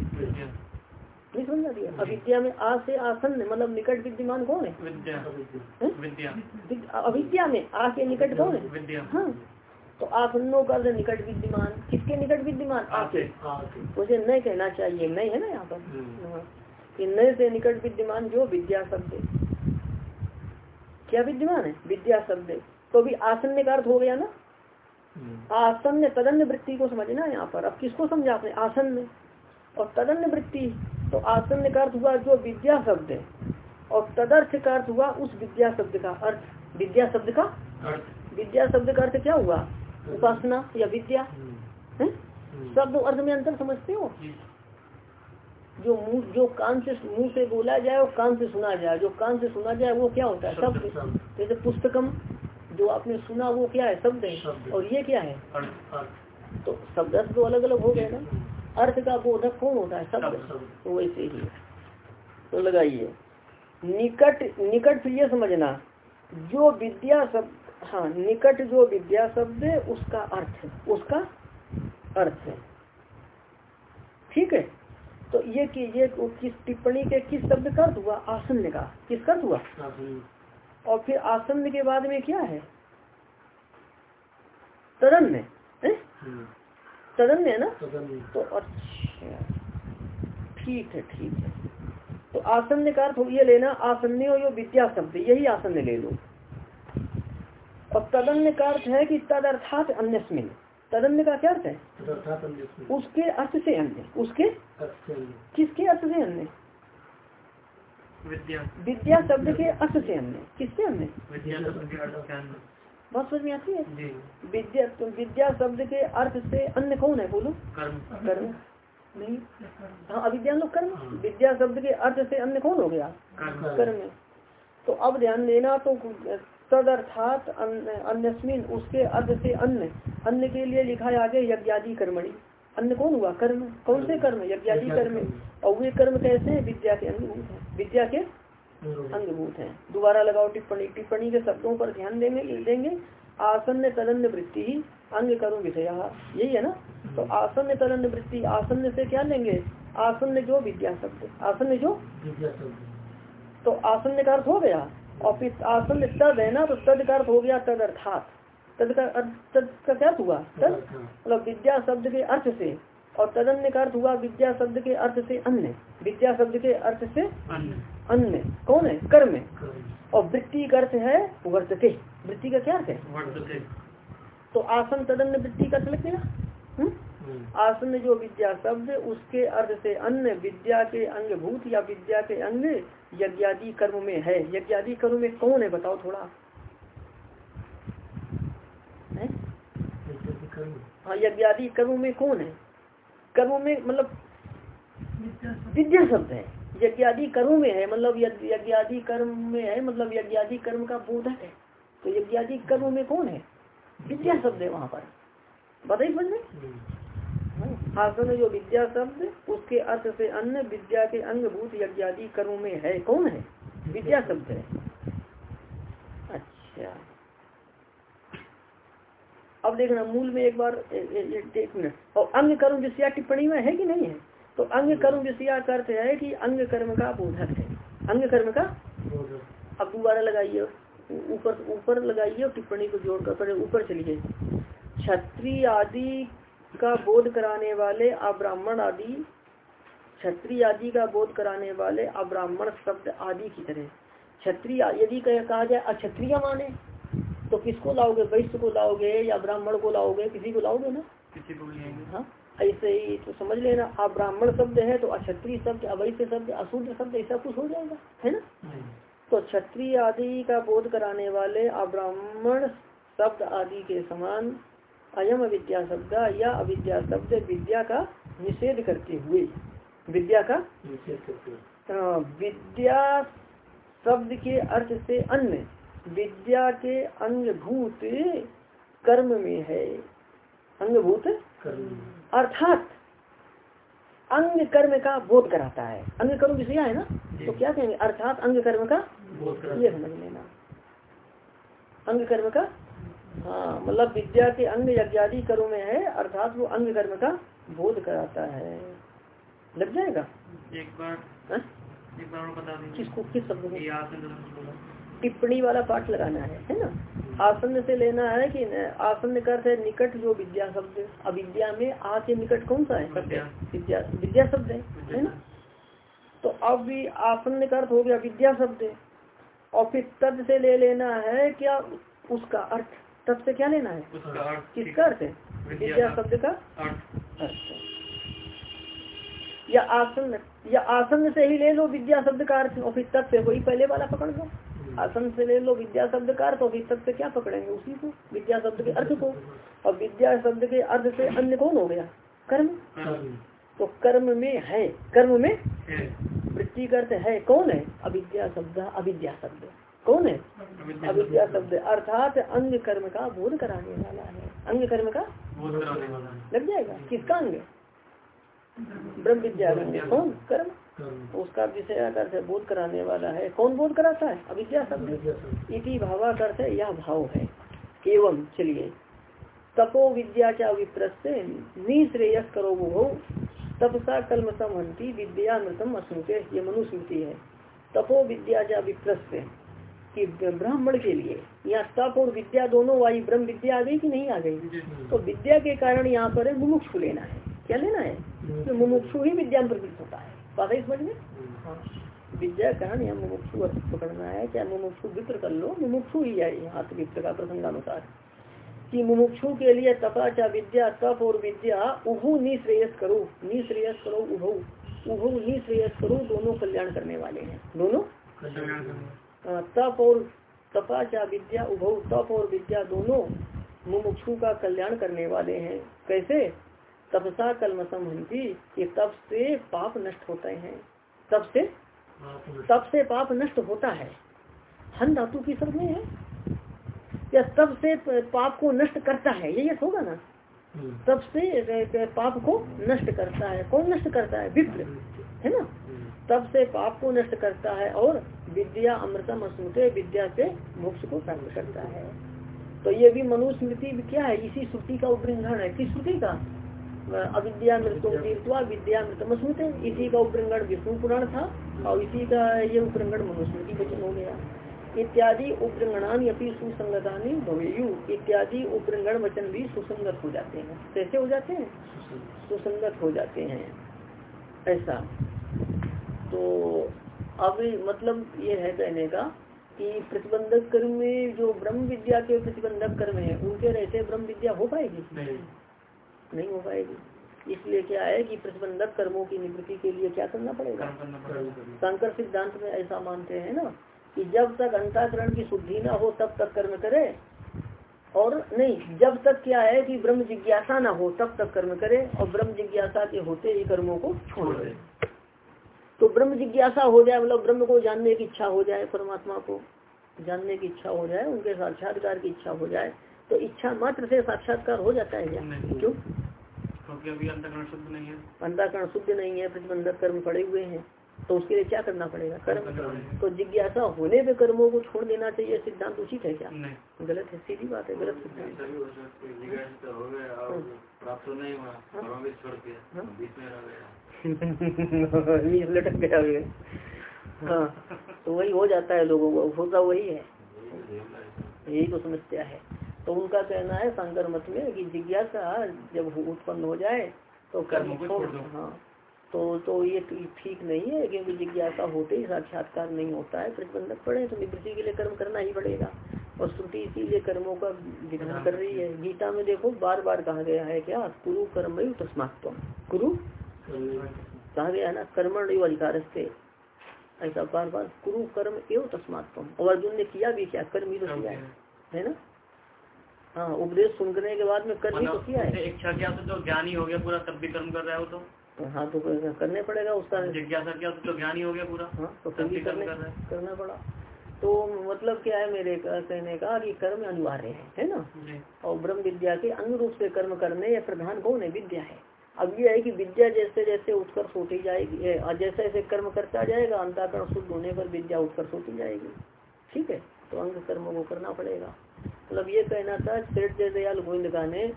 नहीं समझा दिया अविद्या में आ से आसन्न मतलब निकट विद्यमान कौन है? विद्या? विद्या। विद- अविद्या में आ के निकट कौन है? विद्या। हाँ। तो आसन्नों का निकट विद्यमान किसके निकट विद्यमान? आके मुझे नहीं कहना चाहिए। नहीं है ना यहाँ पर? हम्म। हाँ। कि नए से निकट विद्यमान जो विद्या शब्द क्या विद्यमान है? विद्या शब्द तो भी आसन्न का अर्थ हो गया ना? आसन्न तदन्य वृत्ति को समझना यहाँ पर। अब किसको समझा आपने? आसन्न और तदन्य वृत्ति तो आसन्न का अर्थ हुआ जो विद्या शब्द है। और तदर्थ का अर्थ हुआ उस विद्या शब्द का अर्थ। विद्या शब्द का अर्थ। विद्या शब्द का अर्थ क्या हुआ? उपासना या विद्या? शब्द अर्थ में अंतर समझते हो? जो। मुँह जो कान से मुँह से बोला जाए और कान से सुना जाए जो कान से सुना जाए वो क्या होता है? शब्द जैसे पुस्तकम जो आपने सुना वो क्या है? शब्द है। और ये क्या है? अर्थ तो शब्द अर्थ तो अलग अलग हो गए ना। अर्थ का बोधक कौन होता है? शब्द शब्द। तो वैसे ही तो लगाइए। निकट निकट फिर ये समझना जो विद्या शब्द हाँ निकट जो विद्या शब्द है उसका अर्थ है। उसका अर्थ है। ठीक है? तो ये कि ये किस टिप्पणी के किस शब्द का अर्थ हुआ? आसन्न का। किस अर्थ हुआ? और फिर आसन्न के बाद में क्या है? तरन्य। है तरन्य है ना? तो अच्छा। ठीक है ठीक है। तो आसन्न का अर्थ ये लेना आसन्य और यो विद्या शब्द यही आसन्न ले लो। और तदन्य का अर्थ है कि तद अर्थात अन्यस्मिन। तदन्य का क्या अर्थ है? उसके अर्थ से अन्य। उसके? किसके अर्थ से अन्य? विद्या। विद्या शब्द के अर्थ से अन्य। किसके अन्य। है? बात समझ में आती है? विद्या तो विद्या शब्द के अर्थ से अन्य कौन है? बोलो। कर्म। कर्म। नहीं? हाँ अविद्या लोग कर्म। विद्या शब्द के अर्थ से अन्य कौन हो गया? कर्म। कर्म। तो अब ध्यान देना तो तद अर्थात अन्यस्मिन उसके अर्थ से अन्य। अन्य के लिए लिखा है आगे यज्ञादि कर्मणि। अन्य कौन हुआ? कर्म। कौन से कर्म। यज्ञादि कर्म। और वे कर्म कैसे हैं? विद्या के है। विद्या के अंगभूत है। दोबारा लगाओ टिप्पणी। टिप्पणी के शब्दों पर ध्यान देंगे देंगे आसन्न तदन्य वृत्ति ही अंग करो विषया यही है ना? तो आसन्न तदन्य वृत्ति आसन्न से क्या लेंगे? आसन्न जो विद्या शब्द आसन्न जो विद्या तो आसन्न का अर्थ हो गया। और फिर आसन्न तद है ना तो तद का अर्थ हो गया तद अर्थात तद का अर्थ तद का क्या हुआ? तद? मतलब विद्या शब्द के अर्थ से और तदन्य का अर्थ हुआ विद्या शब्द के अर्थ से अन्य। विद्या शब्द के अर्थ से अन्य। कौन है? कर्म और वृत्ति का अर्थ है वर्तते। वृत्ति का क्या अर्थ है? तो आसन तदन्य वृत्ति का अर्थ लग गया हम्म? आसन जो विद्या शब्द उसके अर्थ से अन्य विद्या के अंग भूत या विद्या के अंग यज्ञादि कर्म में है। यज्ञादि कर्म में कौन है? बताओ थोड़ा? हाँ यज्ञादि कर्म में कौन है? कर्म में मतलब विद्या शब्द है। यज्ञादि कर्म में है मतलब यज्ञ- यज्ञादि कर्म में है मतलब यज्ञादि कर्म का बोधक है। तो यज्ञादि कर्म में कौन है? विद्या शब्द है वहाँ पर। बताइए समझ में आसन जो विद्या शब्द उसके अर्थ से अन्य विद्या के अंग भूत यज्ञादि कर्म में है। कौन है? विद्या शब्द है। अच्छा। अब देखना मूल में एक बार एक मिनट। और अंग कर्म विषया टिप्पणी में है कि नहीं है? तो अंग कर्म विषया का अर्थ है कि अंग कर्म का बोधक है। अंग कर्म का? अब दोबारा लगाइए ऊपर ऊपर लगाइए और टिप्पणी को जोड़कर पहले ऊपर चलिए। क्षत्रिय आदि का बोध कराने वाले अब्राह्मण आदि क्षत्रिय आदि का बोध कराने वाले अब्राह्मण शब्द आदि की तरह। क्षत्रिय यदि कहा जाए अक्षत्रिय माने तो किसको लाओगे? वैश्य को लाओगे या ब्राह्मण को लाओगे? किसी को लाओगे ना? किसी को हाँ ऐसे ही तो समझ लेना। आप ब्राह्मण शब्द है तो अक्षत्रिय शब्द अवैश्य शब्द अशुद्ध शब्द ऐसा कुछ हो जाएगा है ना? तो क्षत्रिय आदि का बोध कराने वाले अब्राह्मण शब्द आदि के समान अयम अविद्या शब्द या अविद्या शब्द विद्या का निषेध करते हुए विद्या का हाँ, विद्या शब्द के अर्थ से अन्य विद्या के अंगभूत कर्म में है। अंगभूत? अर्थात अंग कर्म का बोध कराता है। अंग कर्म विषय है ना? तो क्या कहेंगे? अर्थात अंग कर्म का ये समझ लेना। अंग कर्म का? हाँ मतलब विद्या के अंग यज्ञादि कर्म में है अर्थात वो अंग कर्म का बोध कराता है। लग जाएगा? एक बार हा? एक बार बता दीजिए किसको किस शब्द में? टिप्पणी वाला पाठ लगाना है है ना? आसन से लेना है कि आसन का अर्थ है निकट जो विद्या शब्द अविद्या में आ के निकट कौन सा है? विद्या। विद्या शब्द है है ना? तो अब भी आसन का अर्थ हो गया विद्या शब्द और फिर तद से ले लेना है क्या उसका अर्थ? तद से क्या लेना है? किसका अर्थ है? विद्या शब्द का अर्थ। या आसन या आसन से ही ले लो विद्या शब्द का अर्थ। और फिर तद से वही पहले वाला पकड़ लो। आसन से ले लो विद्या शब्द का अर्थ और फिर से क्या पकड़ेंगे? उसी को विद्या शब्द के अर्थ को। और विद्या शब्द के अर्थ से अन्य कौन हो गया? कर्म। तो कर्म में है कर्म में वृत्ति अर्थ है कौन है? अविद्या शब्द अविद्या शब्द। कौन है? अविद्या शब्द। अर्थात अंग कर्म का बोध कराने वाला है। अंग कर्म का बोध कराने वाला लग जाएगा? किसका अंग? ब्रह्म विद्या कौन? कर्म। तो उसका विषय अर्थ है बोध कराने वाला है। कौन बोध कराता है? अविद्या शब्द। इति है यह भाव है। एवं चलिए। तपो विद्या क्या विप्रस्त निश्रेयस करो वो तपसा कलम समहंती विद्यामृतम अस्मृते ये मनुस्मृति है। तपो विद्या क्या विप्रस्त कि ब्राह्मण के लिए। यहाँ तप और विद्या दोनों आई ब्रह्म विद्या आ गई कि नहीं आ गई? तो विद्या के कारण यहाँ पर है मुमुक्षु लेना है। क्या लेना है? तो मुमुक्षु ही विद्या प्रवृत्त होता है। बात है समझ में? हाँ। विद्या कारण यहाँ मुमुक्षु अर्थ पकड़ना है क्या मुमुक्षु विप्र कर लो मुमुक्षु ही है यहाँ विप्र का प्रसंगानुसार। कि मुमुक्षु के लिए तपा चा विद्या तप और विद्या उभु निश्रेयस करो निश्रेयस करो उभु। उभु निश्रेयस करो दोनों कल्याण करने वाले हैं। दोनों? अ, तप और तपा चा विद्या उभु तप और विद्या दोनों मुमुक्षु का कल्याण करने वाले हैं। कैसे? तपसा कलमसम हंती कि तप से पाप नष्ट होते हैं। तप से? तप से पाप नष्ट होता है। हन धातु की शब्द में है। या तप से पाप को नष्ट करता है, ये यश होगा ना? तप से पाप को नष्ट करता है। कौन नष्ट करता है? विप्र, है ना? तब से पाप को नष्ट करता है और विद्या अमृतम अस्मृते विद्या से मोक्ष को प्राप्त करता है। तो ये भी मनुस्मृति क्या है? इसी श्रुति का उपृंगण है। किस श्रुति का? अविद्या मृत्यु तीर्थवा विद्या मृतम स्मृति इसी का उपृंगण विष्णु पुराण था, और इसी का ये उपृंगण मनुस्मृति वचन हो गया। इत्यादि उपृंगणान अपनी सुसंगतानी भवेयु। इत्यादि उपृंगण वचन भी सुसंगत हो जाते हैं। कैसे हो जाते हैं? सुसंगत हो जाते हैं। ऐसा। तो अब मतलब ये है कहने का कि प्रतिबंधक कर्म में जो ब्रह्म विद्या के प्रतिबंधक कर्म है, उनके रहते ब्रह्म विद्या हो पाएगी? नहीं हो पाएगी। इसलिए क्या है कि प्रतिबंधक कर्मों की निवृत्ति के लिए क्या करना पड़ेगा? करना पड़ेगा। शंकर सिद्धांत में ऐसा मानते हैं ना कि जब तक अंताकरण की शुद्धि ना हो तब तक कर्म करे। और नहीं जब तक क्या है कि ब्रह्म जिज्ञासा ना हो तब तक कर्म करे और ब्रह्म जिज्ञासा के होते ही कर्मों को छोड़ दे। तो ब्रह्म जिज्ञासा हो जाए मतलब ब्रह्म को जानने की इच्छा हो जाए परमात्मा को जानने की इच्छा हो जाए उनके साक्षात्कार की इच्छा हो जाए तो इच्छा मात्र से साक्षात्कार हो जाता है क्या? क्यों? क्योंकि अभी अंतकरण शुद्ध नहीं है। अंताकरण शुद्ध नहीं है प्रतिबंधक कर्म पड़े हुए हैं तो उसके लिए क्या करना पड़ेगा? कर्म तो जिज्ञासा होने पे कर्मों को छोड़ देना चाहिए सिद्धांत उचित है क्या? नहीं। गलत है सीधी बात है गलत सिद्धांत। हो तो लटक गया हाँ तो वही हो जाता है लोगों को होता वही है। यही तो समस्या है। तो उनका कहना है शंकर मत में कि जिज्ञासा जब उत्पन्न हो जाए तो कर्म छोड़। हाँ। तो तो ये ठीक नहीं है क्योंकि जिज्ञासा होते ही साक्षात्कार नहीं होता है प्रतिबंधक पड़े तो निवृत्ति के लिए कर्म करना ही पड़ेगा। और श्रुति इसीलिए कर्मों का विधान कर रही है। गीता में देखो बार बार कहा गया है क्या? कुरु कर्म तस्मात्म कुरु? कहा गया है ना कर्मण एवं अधिकार से ऐसा बार बार कुरु कर्म एवं तस्मात्म और अर्जुन ने किया भी क्या? कर्म ही तो किया है। है ना? हाँ उपदेश सुनने के बाद में ही तो मतलब किया है। इच्छा किया तो ज्ञानी हो गया पूरा तब भी कर्म कर रहा है वो तो। तो हाँ तो करने पड़ेगा उसका। जिज्ञासा किया तो ज्ञानी हो गया पूरा हाँ तो तब भी भी कर्म करने कर रहा है। करना पड़ा। तो मतलब क्या है मेरे कहने का कि कर्म अनिवार्य है है ना? और ब्रह्म विद्या के अंग रूप से कर्म करने या प्रधान कौन है? विद्या है। अब ये है कि विद्या जैसे जैसे उत्कर्ष होती जाएगी और जैसे जैसे कर्म करता जाएगा अंताकरण शुद्ध होने पर विद्या उत्कर्ष होती जाएगी। ठीक है? तो अंग कर्म को करना पड़ेगा। मतलब ये कहना था श्रेष्ठ जय दयाल गोविंदका ने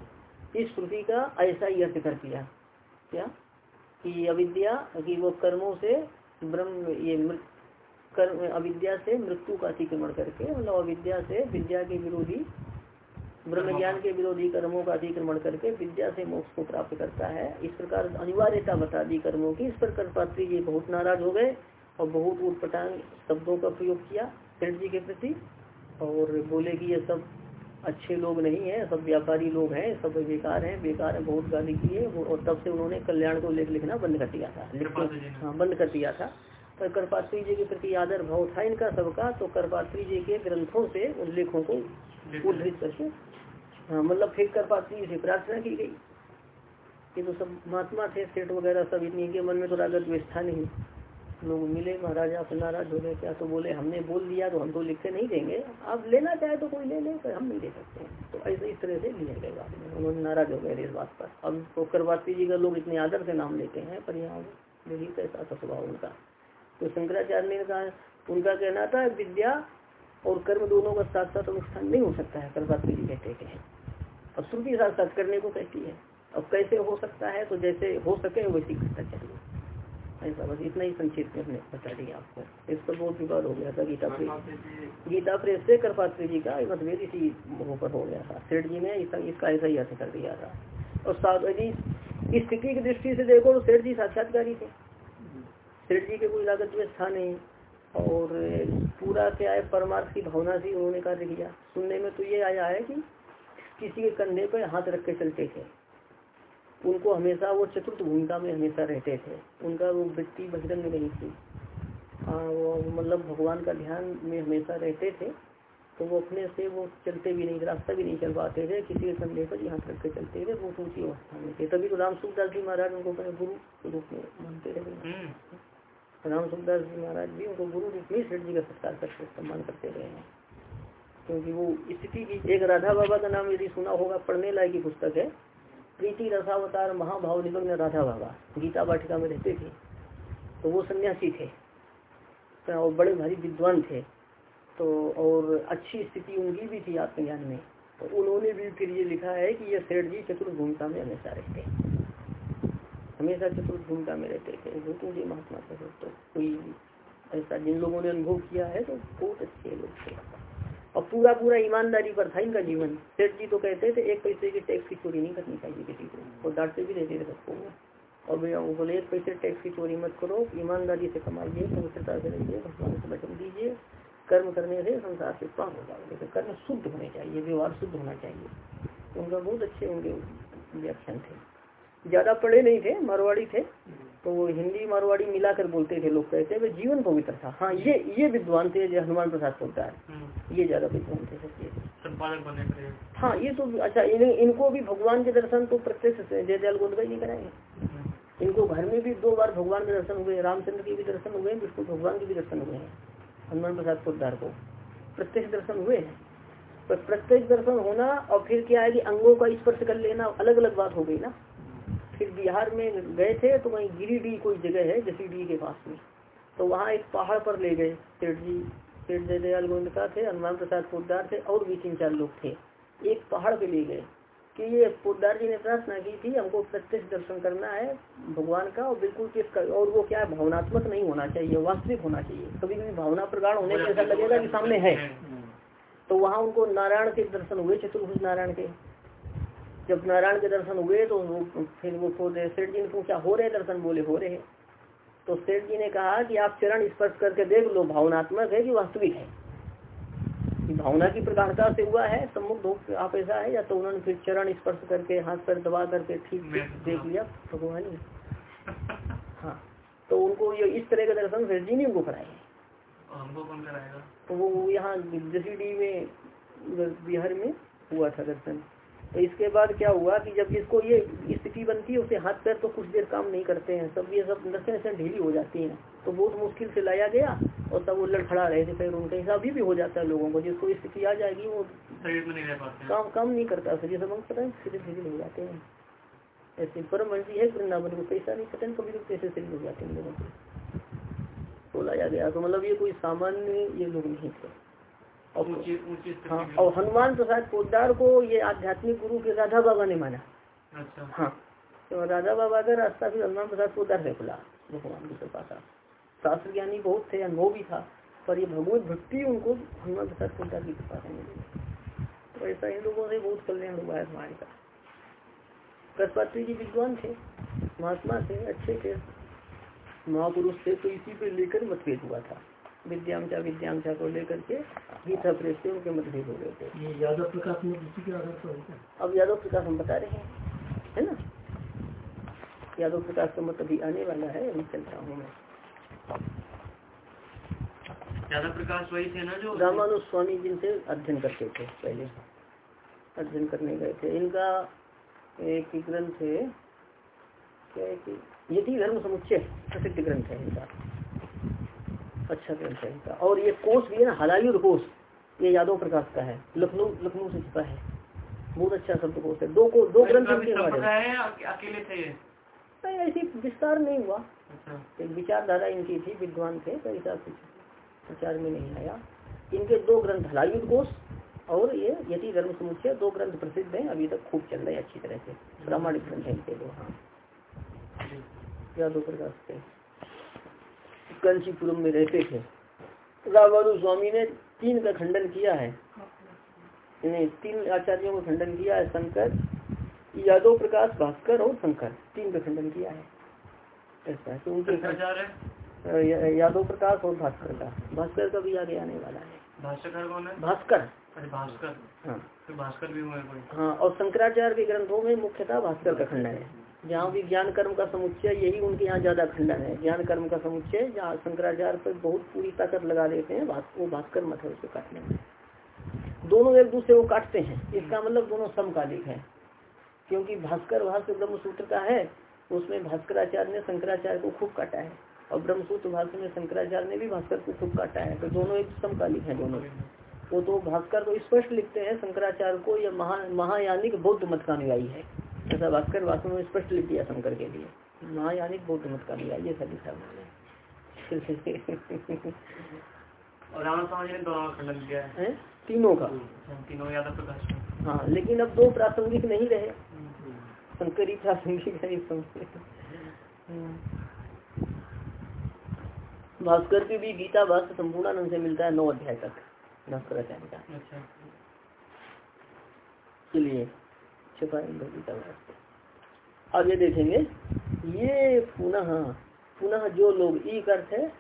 इस श्रुति का ऐसा ही अर्थ कर दिया। क्या? कि अविद्या, कि वो कर्मों से ब्रह्म, ये कर्म, अविद्या से मृत्यु का अतिक्रमण करके मतलब अविद्या से विद्या के विरोधी ब्रह्म ज्ञान के विरोधी कर्मों का अतिक्रमण करके विद्या से मोक्ष को प्राप्त करता है। इस प्रकार अनिवार्यता बता दी कर्मों की। इस पर कर्पात्री जी बहुत नाराज़ हो गए और बहुत उटपटांग शब्दों का प्रयोग किया सेठ जी के प्रति। और बोले कि ये सब अच्छे लोग नहीं है सब व्यापारी लोग हैं सब बेकार हैं बेकार है बहुत गाली की है। और तब से उन्होंने कल्याण को लेख लिखना बंद कर दिया था। ने। हाँ बंद कर दिया था। पर कर्पात्री जी के प्रति आदर भाव था इनका सबका तो कर्पात्री जी के ग्रंथों से उन लेखों को उद्धृत करके हाँ मतलब फिर कर्पात्री जी से प्रार्थना की गई। ये तो सब महात्मा थे सेठ वगैरह सब इतनी के मन में तो रागत द्वेष था नहीं। लोग मिले, महाराजा से नाराज़ हो गए, क्या तो बोले? हमने बोल दिया तो हम तो लिख के नहीं देंगे। आप लेना चाहे तो कोई ले ले, पर हम नहीं दे सकते तो ऐसे इस तरह से लिए गए बाद में उन्होंने नाराज़ हो गए इस बात पर। अब करवाती जी का लोग इतने आदर से नाम लेते हैं, पर यहाँ देखिए कैसा था स्वभाव उनका। तो शंकराचार्य ने कहा, उनका कहना था, विद्या और कर्म दोनों का साथ साथ अनुष्ठान नहीं हो सकता है, करवाती जी कहते हैं। अब श्रुति साथ साथ करने को कहती है। अब कैसे हो सकता है? तो जैसे हो सके वैसी करना चाहिए। ऐसा बस इतना ही संक्षेप में हमने बता दिया आपको। इस पर बहुत विवाद हो गया था गीता प्रेस। गीता प्रेस से करपात्री जी का मतभेद इसी पर हो गया था। सेठ जी ने इसका इसका ऐसा ही अर्थ कर दिया था। और यदि स्थिति की दृष्टि से देखो तो सेठ जी साक्षात्कारी थे। सेठ जी के कोई लागत द्वेष था नहीं। और पूरा क्या है परमार्थ की भावना से उन्होंने कार्य किया। सुनने में तो ये आया है कि किसी के कंधे पर हाथ रख के चलते थे। उनको हमेशा वो चतुर्थ भूमिका में हमेशा रहते थे। उनका वो वृत्ति बहिरंग नहीं थी। हाँ वो मतलब भगवान का ध्यान में हमेशा रहते थे तो वो अपने से वो चलते भी नहीं रास्ता भी नहीं चल पाते थे किसी के कंधे पर यहाँ करके चलते थे बहुत ऊँची अवस्था में थे। तभी तो राम सुखदास जी महाराज उनको अपने गुरु के रूप में मानते रहे हम्म। राम सुखदास जी महाराज भी उनको गुरु रूप में सेठ जी का सत्कार करते सम्मान करते रहे हैं। क्योंकि वो स्थिति की एक राधा बाबा का नाम यदि सुना होगा पढ़ने लायक की पुस्तक है। प्रीति रसावतार महाभाव निमग्न राधा बाबा, गीता वाटिका में रहते थे तो वो सन्यासी थे। तो और बड़े भारी विद्वान थे। तो और अच्छी स्थिति उनकी भी थी आत्मज्ञान में। तो उन्होंने भी फिर ये लिखा है कि ये सेठ जी चतुर्थ भूमिका में हमेशा रहते हमेशा चतुर्थ भूमिका में रहते थे। बहुत ऊँचे महात्मा थे तो कोई ऐसा जिन लोगों ने अनुभव किया है तो बहुत अच्छे लोग थे। और पूरा पूरा ईमानदारी पर था इनका जीवन। सेठ जी तो कहते थे, एक पैसे की टैक्स की चोरी नहीं करनी चाहिए किसी को। और डांटते भी रहते थे सबको। वो और भैया वो बोले, एक पैसे टैक्स की चोरी मत करो, ईमानदारी से कमाइए, पवित्रता से रहिए, भगवान से वचन दीजिए। कर्म करने से संसार से पार हो जाओगे लेकिन कर्म शुद्ध होने चाहिए, व्यवहार शुद्ध होना चाहिए। उनका बहुत अच्छे उनके व्याख्यान थे। ज़्यादा पढ़े नहीं थे मारवाड़ी थे तो वो हिंदी मारवाड़ी मिलाकर बोलते थे लोग कहते वे जीवन पवित्र था। हाँ ये ये विद्वान थे जो हनुमान प्रसाद पोलदार हम्म। ये ज़्यादा विद्वान थे सच्चे हाँ ये तो अच्छा इन, इनको भी भगवान के दर्शन तो प्रत्यक्ष से जयदयाल गोदगाई नहीं कराएँगे। हम्म। इनको घर में भी दो बार भगवान के दर्शन हुए रामचंद्र के भी दर्शन हुए विष्णु भगवान के भी दर्शन हुए हैं हनुमान प्रसाद पोलदार को। प्रत्यक्ष दर्शन हुए हैं। पर प्रत्यक्ष दर्शन होना और फिर क्या है कि अंगों का स्पर्श कर लेना अलग अलग बात हो गई ना। फिर बिहार में गए थे तो वहीं गिरिडीह कोई जगह है जसीडीह के पास में। तो वहाँ एक पहाड़ पर ले गए सेठ जी सेठ जयदयाल गोविंद का थे हनुमान प्रसाद पोदार थे और भी तीन चार लोग थे। एक पहाड़ पे ले गए कि ये पोदार जी ने प्रार्थना की थी हमको प्रत्यक्ष दर्शन करना है भगवान का और बिल्कुल किसका और वो क्या है भावनात्मक नहीं होना चाहिए वास्तविक होना चाहिए। कभी कभी भावना प्रगाढ़ होने पर ऐसा लगेगा कि सामने है। तो वहाँ उनको नारायण के दर्शन हुए चतुर्भुज नारायण के। जब नारायण के दर्शन हुए तो वो फिर वो सेठ जी ने पूछा हो रहे दर्शन? बोले हो रहे तो सेठ जी ने कहा कि आप चरण स्पर्श करके देख लो भावनात्मक है कि वास्तविक है? कि भावना की प्रकारता से हुआ है सम्मुख धूप आप ऐसा है या तो उन्होंने फिर चरण स्पर्श करके हाथ पर दबा करके ठीक देख लिया? भगवान हाँ। तो उनको ये इस तरह के दर्शन सेठ जी ने उनको कराए हमको कौन कराएगा? तो वो यहाँ जसीडी में बिहार में हुआ था दर्शन। तो इसके बाद क्या हुआ कि जब इसको ये स्थिति बनती है उसे हाथ पैर तो कुछ देर काम नहीं करते हैं। सब ये सब नशे नशे ढीली हो जाती हैं। तो बहुत मुश्किल से लाया गया और तब वो लड़खड़ा रहे थे पैर उनका हिसाब भी हो जाता है लोगों को। जिसको स्थिति आ जाएगी वो नहीं काम काम नहीं करता। शरीर सब पता है सीधे सीधे हो जाते हैं। ऐसे परम है वृंदावन को पैसा नहीं पता कभी कभी कैसे शरीर हो जाते हैं लोगों को। तो लाया गया। तो मतलब ये कोई सामान्य ये लोग नहीं थे और ऊँची ऊँची स्थिति हाँ के- और हनुमान प्रसाद पोदार को ये आध्यात्मिक गुरु के राधा बाबा ने माना। अच्छा। हाँ तो राधा बाबा का रास्ता भी हनुमान प्रसाद पोदार ने खुला भगवान की कृपा था शास्त्र ज्ञानी बहुत थे अनुभव भी था पर ये भगवत भक्ति उनको हनुमान प्रसाद पोदार की कृपा से मिली। तो ऐसा इन लोगों से बहुत कल्याण हुआ है हमारे का गजपात्री जी विद्वान थे महात्मा थे अच्छे थे। महापुरुष थे तो इसी पे लेकर मतभेद हुआ था। विद्यांचा विद्यांचा को लेकर के गीता प्रेस उनके मतभेद हो गए थे। यादव प्रकाश में किसी के आधार पर अब यादव प्रकाश हम बता रहे हैं है ना? यादव प्रकाश का मत अभी आने वाला है अभी चलता हूँ मैं। ज़्यादा प्रकाश वही थे ना जो रामानुज स्वामी जिनसे अध्ययन करते थे पहले। अध्ययन करने गए थे। इनका एक ग्रंथ है क्या है कि यदि धर्म समुच्चय प्रसिद्ध ग्रंथ है इनका। अच्छा ग्रंथ है इनका। और ये कोष भी है ना हलायुर कोष ये यादव प्रकाश का है लखनऊ लखनऊ से छपा है। बहुत अच्छा शब्द कोष है। दो को दो ग्रंथ या अके- अकेले थे ये? नहीं ऐसी विस्तार नहीं हुआ। अच्छा। विचारधारा इनकी थी विद्वान थे तो ऐसा कुछ प्रचार में नहीं आया। इनके दो ग्रंथ हलायुद्ध कोष और ये यदि धर्म समुच्चय दो ग्रंथ प्रसिद्ध हैं अभी तक खूब चल रहे हैं अच्छी तरह से। प्रामाणिक ग्रंथ है इनके दो हाँ। यादव प्रकाश थे कंचीपुरम में रहते थे? रामानु स्वामी ने तीन का खंडन किया है। नहीं तीन आचार्यों का खंडन किया है शंकर यादव प्रकाश भास्कर और शंकर। तीन का खंडन किया है। ऐसा तो उनके यादव प्रकाश और भास्कर का। भास्कर का भी आगे आने वाला है। भास्कर कौन है? भास्कर। अरे भास्कर। हाँ। भास्कर भी हुए हाँ और शंकराचार्य के ग्रंथों में मुख्यतः भास्कर का खंडन है। जहाँ भी ज्ञान कर्म का समुच्चय, यही उनके यहाँ ज़्यादा खंडन है। ज्ञान कर्म का समुच्चय, जहाँ शंकराचार्य पर बहुत पूरी ताकत लगा देते हैं वो भास्कर मत है उसे काटने में। दोनों एक दूसरे को काटते हैं। इसका मतलब दोनों समकालिक है। क्योंकि भास्कर भाष्य ब्रह्मसूत्र का है, उसमें भास्कराचार्य ने शंकराचार्य को खूब काटा है। और ब्रह्मसूत्र भाष्य में शंकराचार्य ने भी भास्कर को खूब काटा है। तो दोनों एक समकालिक है दोनों। वो तो भास्कर तो स्पष्ट लिखते हैं, शंकराचार्य को यह महा महायानिक बौद्ध मत का अनुयायी है। ऐसा भास्कर वास्तव में स्पष्ट लिख दिया शंकर के लिए। महायानिक बौद्ध मत का अनुयायी ऐसा लिखा उन्होंने है। हैं? तीनों का। तीनों यादव प्रकाश हाँ लेकिन अब दो प्रासंगिक नहीं रहे। शंकरी प्रासंगिक है इस समय। हम्म। भास्कर की भी गीता भाष्य संपूर्णानंद से मिलता है नौ अध्याय तक भास्कराचार्य का अच्छा। चलिए। गीता भाष्य आगे देखेंगे ये पुनः पुनः जो लोग एक अर्थ है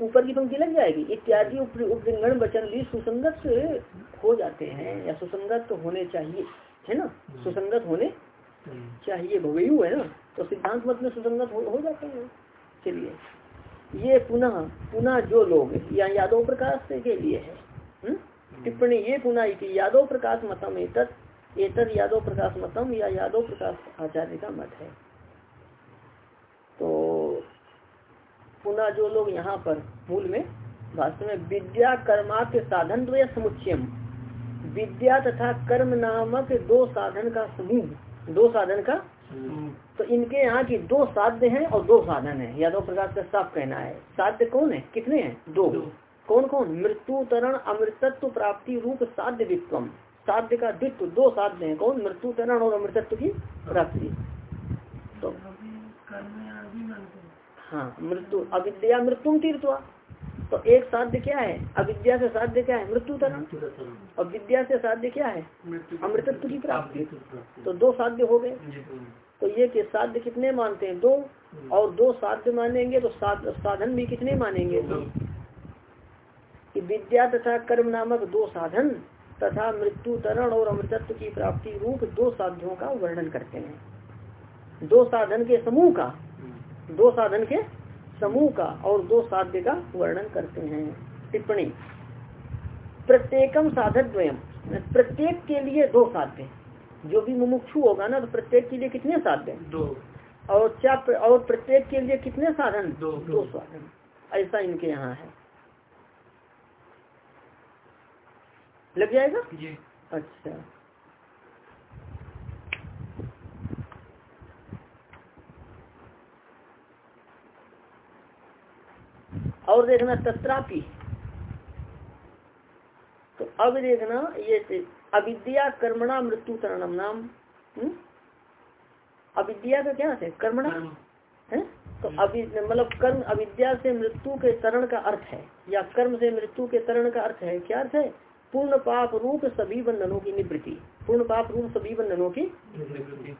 ऊपर की पंक्ति लग जाएगी। इत्यादि उप- उपलिंगन वचन भी सुसंगत से हो जाते हैं या सुसंगत तो होने चाहिए है ना? सुसंगत होने चाहिए भवेयु है ना? तो सिद्धांत मत में सुसंगत हो, हो जाते हैं। चलिए ये पुनः पुनः जो लोग या यादव प्रकाश के लिए है हम्म? टिप्पणी ये पुनः की यादव प्रकाश मतम एतत् एतद यादव प्रकाश मतम या यादव प्रकाश आचार्य का मत है। तो पुनः जो लोग यहाँ पर मूल में वास्तव में विद्या कर्मात्य साधन द्वय समुच्चयम। विद्या तथा कर्म नामक दो साधन का समूह दो साधन का तो इनके यहाँ की दो साध्य हैं और दो साधन है। यादव प्रकाश का साफ़ कहना है। साध्य कौन है? कितने हैं? दो। कौन कौन मृत्यु तरण अमृतत्व प्राप्ति रूप साध्य वित्वम साध्य का द्वित्व दो साध्य है। कौन? मृत्यु तरण और अमृतत्व की प्राप्ति। तो हाँ मृत्यु अविद्या मृत्यु तीर्थवा तो एक साध्य क्या है? अविद्या से साध्य क्या है? मृत्यु तरण। और विद्या से साध्य क्या है? अमृतत्व की प्राप्ति। तो दो साध्य हो गए। तो ये कि साध्य कितने मानते हैं? दो। और दो साध्य मानेंगे तो साधन भी कितने मानेंगे? दो। कि विद्या तथा कर्म नामक दो साधन। तथा मृत्यु तरण और अमृतत्व की प्राप्ति रूप दो साध्यों का वर्णन करते हैं। दो साधन के समूह का दो साधन के समूह का और दो साध्य का वर्णन करते हैं। टिप्पणी प्रत्येकम साधक द्वयम प्रत्येक के लिए दो साध्य। जो भी मुमुक्षु होगा ना तो प्रत्येक के लिए कितने साध्य? दो। और क्या और प्रत्येक के लिए कितने साधन? दो। दो साधन। ऐसा इनके यहाँ है। लग जाएगा? जी। अच्छा। और देखना तत्रापि तो अब देखना ये अविद्या कर्मणा मृत्यु तरणम नाम। हम्म? अविद्या का क्या है? कर्मणा? है? तो अभी मतलब कर्म अविद्या से मृत्यु के तरण का अर्थ है। या कर्म से मृत्यु के तरण का अर्थ है। क्या अर्थ है? पूर्ण पाप रूप सभी बंधनों की निवृत्ति। पूर्ण पाप रूप सभी बंधनों की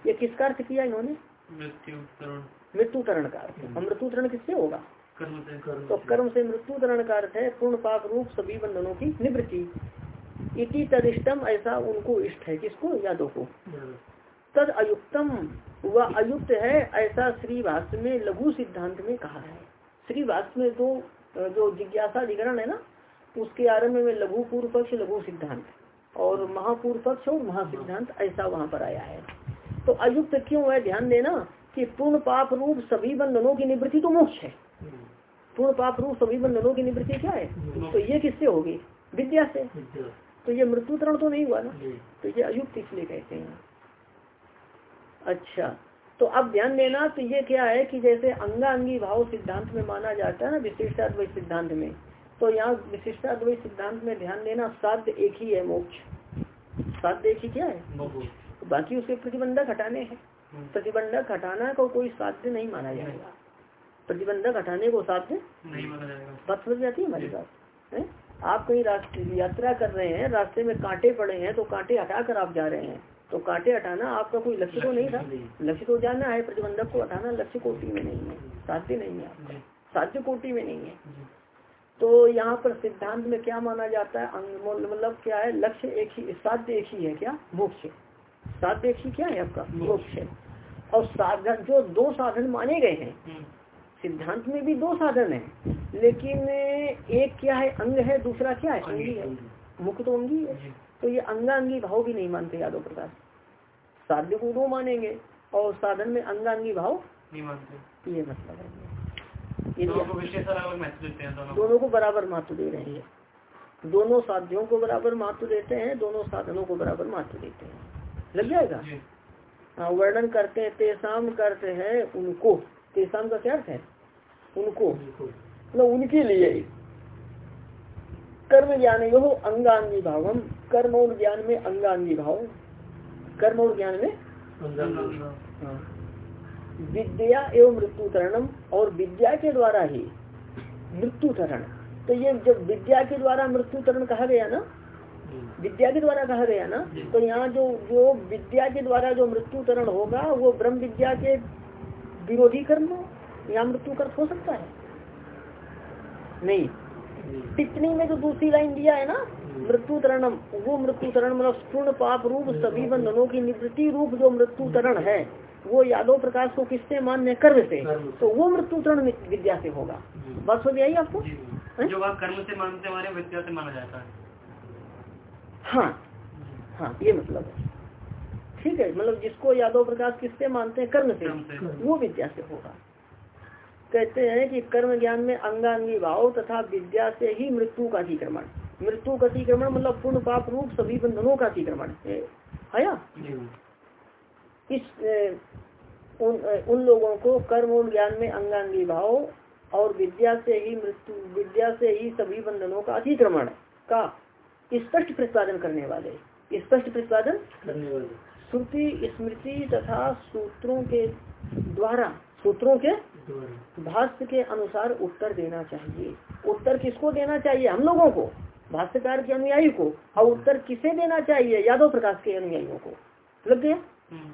ये किसका अर्थ किया इन्होंने? मृत्युकरण तरण का अर्थ। मृत्यु तरण किससे होगा? कर्म से। तो कर्म से मृत्यु तरण का अर्थ है पूर्ण पाप रूप सभी बंधनों की निवृत्ति। इति तदिष्टम ऐसा उनको इष्ट है किसको? यादव को। तद अयुक्तम वह अयुक्त है ऐसा श्री भाष्य में लघु सिद्धांत में कहा है। श्री भाष्य में तो जो जिज्ञासा अधिकरण है ना उसके आरंभ में लघु पूर्व पक्ष, लघु सिद्धांत। और महापूर्व पक्ष और महासिद्धांत ऐसा वहाँ पर आया है। तो अयुक्त क्यों है? ध्यान देना कि पूर्ण पाप रूप सभी बंधनों की निवृत्ति तो मोक्ष है। पूर्ण पाप रूप सभी बंधनों की निवृत्ति क्या है? तो ये किससे होगी? विद्या से। तो ये मृत्यु तरण तो नहीं हुआ ना? तो ये अयुक्त इसलिए कहते हैं। अच्छा तो अब ध्यान देना तो ये क्या है कि जैसे अंगा अंगी भाव सिद्धांत में माना जाता है ना विशिष्टाद्वैत सिद्धांत में तो यहाँ विशिष्टाद्वैत सिद्धांत में ध्यान देना साध्य एक ही है मोक्ष। साध्य एक ही क्या है? बाकी उसके प्रतिबंधक हटाने हैं। प्रतिबंधक हटाना को कोई साध्य नहीं माना जाएगा। प्रतिबंधक हटाने को साध्य नहीं माना जाएगा। बात समझ जाती है हमारी बात? है? आप कहीं रास्ते यात्रा कर रहे हैं रास्ते में कांटे पड़े हैं तो कांटे हटा कर आप जा रहे हैं। तो कांटे हटाना आपका कोई लक्ष्य तो नहीं था? लक्ष्य तो जाना है प्रतिबंधक को हटाना लक्ष्य कोटि में नहीं है। साध्य नहीं है आपका। साध्य कोटि में नहीं है। तो यहाँ पर सिद्धांत में क्या माना जाता है? मतलब क्या है? लक्ष्य एक ही साध्य एक ही है क्या? मोक्ष साध्य एक ही क्या है आपका? मोक्ष। और साधन जो दो साधन माने गए हैं सिद्धांत में भी दो साधन है लेकिन एक क्या है? अंग है दूसरा क्या है? अंगी है मुख्य तो अंगी है। तो ये अंगांगी भाव भी नहीं मानते यादव प्रकाश। साध्य को दो मानेंगे और साधन में अंगांगी भाव नहीं मानते। ये मतलब है दोनों को बराबर महत्व दे रहे हैं। दोनों साध्यों को बराबर महत्व देते हैं दोनों साधनों को बराबर महत्व देते हैं। लग जाएगा? हाँ वर्णन करते हैं तेसाम करते हैं उनको। तेसाम का क्या अर्थ है? उनको। मतलब उनके लिए। कर्म ज्ञान यो अंगांगी भाव हम कर्म और ज्ञान में अंगांगी भाव कर्म और ज्ञान में। विद्या एवं मृत्यु तरणम और विद्या के द्वारा ही मृत्यु तरण तो ये जब विद्या के द्वारा मृत्यु तरण कहा गया ना? विद्या के द्वारा कहा गया ना? तो यहाँ जो जो विद्या के द्वारा जो मृत्यु तरण होगा वो ब्रह्म विद्या के विरोधी कर्म यहाँ मृत्यु कर्म हो सकता है? नहीं। टिप्पणी में जो दूसरी लाइन दिया है ना मृत्यु तरणम वो मृत्यु तरण मतलब पूर्ण पाप रूप सभी बंधनों की निवृत्ति रूप जो मृत्यु तरण है। वो यादव प्रकाश को किससे मान्य कर्म से तो वो मृत्यु तरण विद्या से होगा। बस हो जाएगी आपको? जो आप कर्म से मानते हमारे विद्या से माना जाता है। हाँ। हाँ ये मतलब है। ठीक है मतलब जिसको यादव प्रकाश किससे मानते हैं? कर्म से। वो विद्या से होगा। कहते हैं कि कर्म ज्ञान में अंगांगी भाव तथा विद्या से ही मृत्यु का अतिक्रमण। मृत्यु का अतिक्रमण मतलब पूर्ण पाप रूप सभी बंधनों का अतिक्रमण। है? इस उन, उन लोगों को कर्म और ज्ञान में अंगांगी भाव और विद्या से ही मृत्यु विद्या से ही सभी बंधनों का अतिक्रमण का स्पष्ट प्रतिपादन करने वाले। स्पष्ट प्रतिपादन करने वाले। श्रुति स्मृति तथा सूत्रों के द्वारा सूत्रों के भाष्य के अनुसार उत्तर देना चाहिए। उत्तर किसको देना चाहिए? हम लोगों को। भाष्यकार के अनुयायी को। और उत्तर किसे देना चाहिए? यादव प्रकाश के अनुयायियों को। लग गया। हम्म?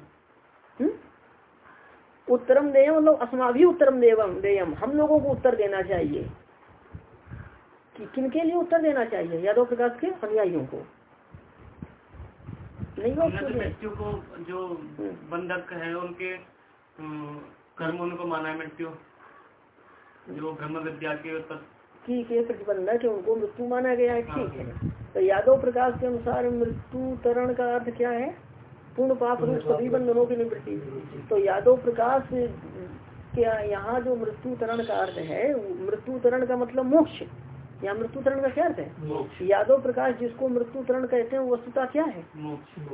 उत्तरम देयम मतलब अस्माभी उत्तरम देवम देयम। हम लोगों को उत्तर देना चाहिए। कि किनके लिए उत्तर देना चाहिए? यादव प्रकाश के अनुयायियों को। नहीं हो तो मृत्यु को जो बंधक है उनके कर्म उनको माना है मृत्यु जो ब्रह्म विद्या के की के प्रतिबंधक है उनको मृत्यु माना गया है। ठीक है। तो यादव प्रकाश के अनुसार मृत्यु तरण का अर्थ क्या है? पूर्ण पाप रूप सभी बंधनों की निवृत्ति तो यादव प्रकाश क्या यहाँ जो मृत्यु तरण का अर्थ है मृत्यु तरण का मतलब मोक्ष। यहाँ मृत्यु तरण का क्या अर्थ है? यादव प्रकाश जिसको मृत्यु तरण कहते हैं वस्तुता क्या है?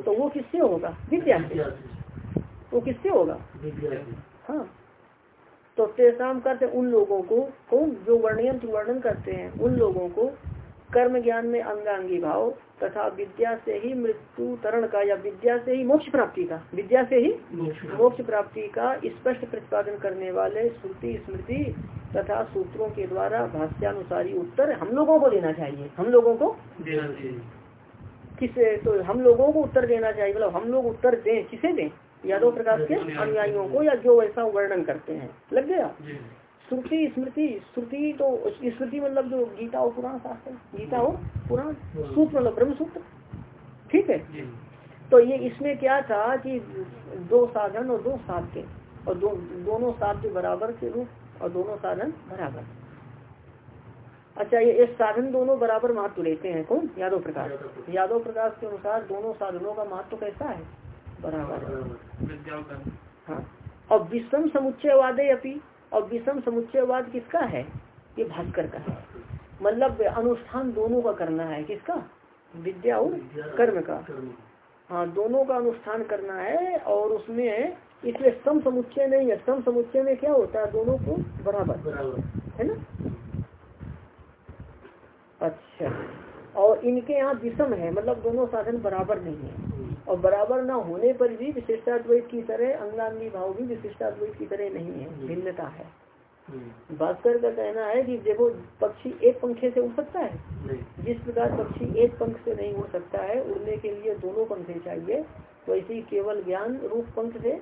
तो वो किससे होगा? विद्या से। वो किससे होगा? हाँ। तो तेसाम करते उन लोगों को कौन? जो वर्णयन वर्णन करते हैं उन लोगों को कर्म ज्ञान में अंगांगी भाव तथा विद्या से ही मृत्यु तरण का या विद्या से ही मोक्ष प्राप्ति का विद्या से ही मोक्ष प्राप्ति। का स्पष्ट प्रतिपादन करने वाले श्रुति स्मृति तथा सूत्रों के द्वारा भाष्यानुसारी उत्तर हम लोगों को देना चाहिए। हम लोगों को देना चाहिए। किसे? तो हम लोगों को उत्तर देना चाहिए। मतलब हम लोग उत्तर दें किसे दें? यादव प्रकाश के अनुयायियों को या जो ऐसा वर्णन करते हैं। लग गया? श्रुति स्मृति श्रुति तो स्मृति मतलब जो गीता और पुराण शास्त्र गीता और पुराण सूत्र मतलब ब्रह्म सूत्र ठीक है? तो ये इसमें क्या था कि दो साधन और दो साध्य और दो दोनों साध्य बराबर के रूप और दोनों साधन बराबर। अच्छा ये एक साधन दोनों बराबर महत्व लेते हैं कौन? यादव प्रकाश। यादव प्रकाश। के अनुसार दोनों साधनों का महत्व कैसा है? बराबर। है। और विषम समुच्चयवादे अपी और विषम समुच्चयवाद किसका है? ये भास्कर का है। मतलब अनुष्ठान दोनों का करना है किसका? विद्या और कर्म का। हाँ दोनों का अनुष्ठान करना है और उसमें इसलिए सम समुच्चय नहीं है। सम समुच्चय में क्या होता है? दोनों को बराबर। है ना? अच्छा। और इनके यहाँ विषम है मतलब दोनों साधन बराबर नहीं है। और बराबर न होने पर भी विशिष्टाद्वैत की तरह अंगांगी भाव भी विशिष्टाद्वैत की तरह नहीं है भिन्नता है। भास्कर का कहना है कि देखो पक्षी एक पंखे से उड़ सकता है जिस प्रकार पक्षी एक पंख से नहीं उड़ सकता है उड़ने के लिए दोनों पंखे चाहिए वैसे ही केवल ज्ञान रूप पंख से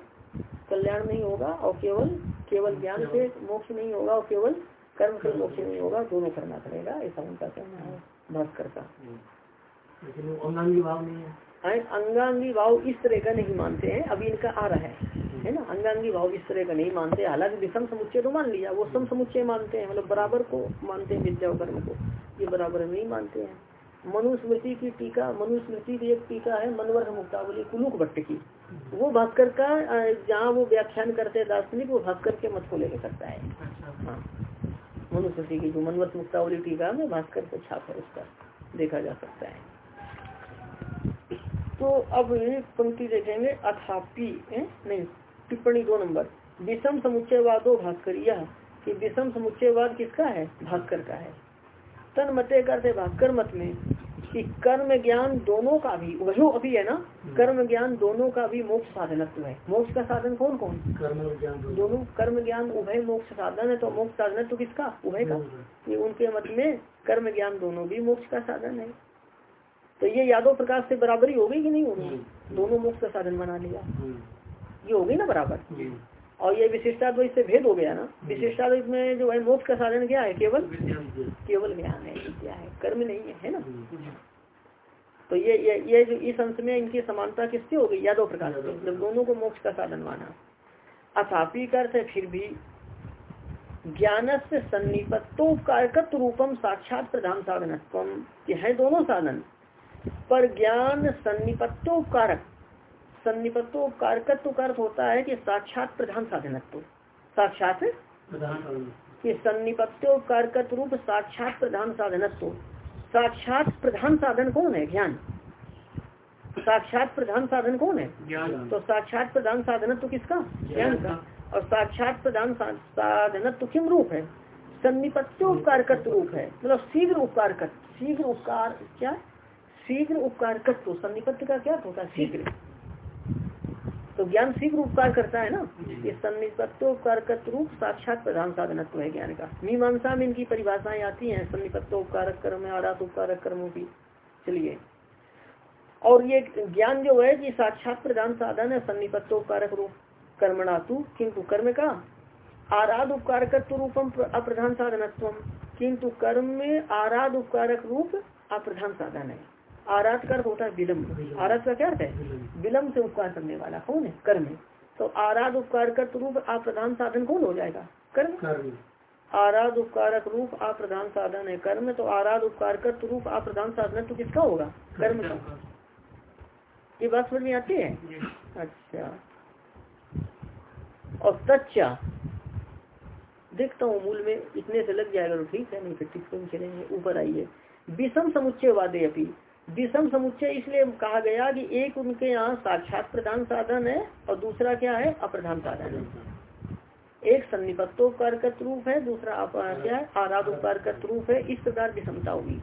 कल्याण नहीं होगा और केवल केवल ज्ञान से मोक्ष नहीं होगा और केवल कर्म से मोक्ष नहीं होगा दोनों करना पड़ेगा ऐसा उनका कहना है भास्कर का। लेकिन अंगांगी भाव नहीं है। हैं, अंगांगी भाव इस तरह का नहीं मानते हैं अभी इनका आ रहा है है ना? अंगांगी भाव इस तरह का नहीं मानते हालाँकि विषम समुच्चय तो मान लिया वो सम समुच्चय मानते हैं मतलब बराबर को मानते हैं विद्या कर्म को ये बराबर नहीं मानते हैं। मनुस्मृति की टीका मनुस्मृति की एक टीका है मनवर्ग मुक्तावली कुलूक भट्ट की। वो भास्कर का जहाँ वो व्याख्यान करते हैं दार्शनिक वो भास्कर के मत को लेकर करता है। हाँ। मनुस्मृति की जो मनवर्त मुक्तावली टीका में भास्कर से छाप है उसका देखा जा सकता है। तो अब पंक्ति देखेंगे अथापि नहीं टिप्पणी दो नंबर। विषम समुच्चयवादो यह कि विषम समुच्चयवाद किसका है? भास्कर का है। तन मते करते भास्कर मत में कि कर्म ज्ञान दोनों का भी वही अभी है ना? कर्म ज्ञान दोनों का भी मोक्ष साधनत्व है मोक्ष का साधन कौन कौन? कर्म ज्ञान दोनों। दोनों। कर्म ज्ञान उभय मोक्ष साधन है तो मोक्ष साधन तो किसका? उभय का। ये उनके मत में कर्म ज्ञान दोनों भी मोक्ष का साधन है। तो ये यादव प्रकाश से बराबरी हो गई कि नहीं होगी दोनों मोक्ष का साधन बना लिया। ये होगी ना बराबर? और ये विशिष्टाद्वैत से भेद हो गया ना? विशिष्टाद्वैत में जो है मोक्ष का साधन क्या है? केवल? केवल ज्ञान है विद्या है? कर्म नहीं है है ना? तो ये ये ये जो इस अंश में इनकी समानता किससे हो गई? यादव प्रकाश से जब दोनों को मोक्ष का साधन माना। अथापि करते फिर भी ज्ञान से सन्निपत्तोपकारकत्व रूपम साक्षात प्रधान साधनत्व। ये है दोनों साधन। पर ज्ञान सन्निपत्तोपकारक सन्निपत्तोपकारकत्व का अर्थ होता है कि साक्षात प्रधान साधनत्व। साक्षात। कि सन्निपत्तोपकारकत्व रूप साक्षात प्रधान साधनत्व। साक्षात प्रधान साधन कौन है? ज्ञान। साक्षात प्रधान साधन कौन है? ज्ञान। तो साक्षात प्रधान साधनत्व किसका? ज्ञान का। और साक्षात प्रधान साधनत्व किम रूप है? सन्निपत्य रूप है। मतलब शीघ्र उपकारकत्व शीघ्र उपकार क्या? शीघ्र उपकारकत्व सन्निपत्य का क्या होता है? शीघ्र। तो ज्ञान शीघ्र उपकार करता है ना? ये सन्निपत्तोपकार रूप साक्षात प्रधान साधनत्व है ज्ञान का। मीमांसा में इनकी परिभाषाएँ आती हैं। सन्निपत्तोपकारक कर्म आरात उपकारक कर्मों की। चलिए। और ये ज्ञान जो है कि साक्षात प्रधान साधन है सन्निपत्तोपकारक रूप कर्मणातु। किंतु कर्म का? आराध उपकारकत्व रूपम अप्रधान साधनत्व किंतु कर्म में आराध उपकारक रूप अप्रधान साधन है। आराध कर होता है विलम्ब आराध का क्या अर्थ है? विलम्ब से उपकार करने वाला कौन है? कर्म तो आराध उपकार रूप अप्रधान साधन कौन हो जाएगा? कर्म। आराध उपकारक रूप अप्रधान साधन है कर्म। तो आराध उपकार रूप अप्रधान साधन तो किसका होगा? कर्म का। ये बात समझ में आती है? अच्छा। और तच्चा। देखता हूँ मूल में इतने से लग जाएगा तो ठीक है नहीं फिर ठीक से चलेंगे। ऊपर आइए। विषम समुच्चय वादे अपनी विषम समुच्चय इसलिए कहा गया कि एक उनके यहाँ साक्षात प्रधान साधन है और दूसरा क्या है? अप्रधान साधन है। एक सन्निपत्तोपकारकत रूप है दूसरा क्या है? आराध उपकारकत रूप है। इस प्रकार की क्षमता हुई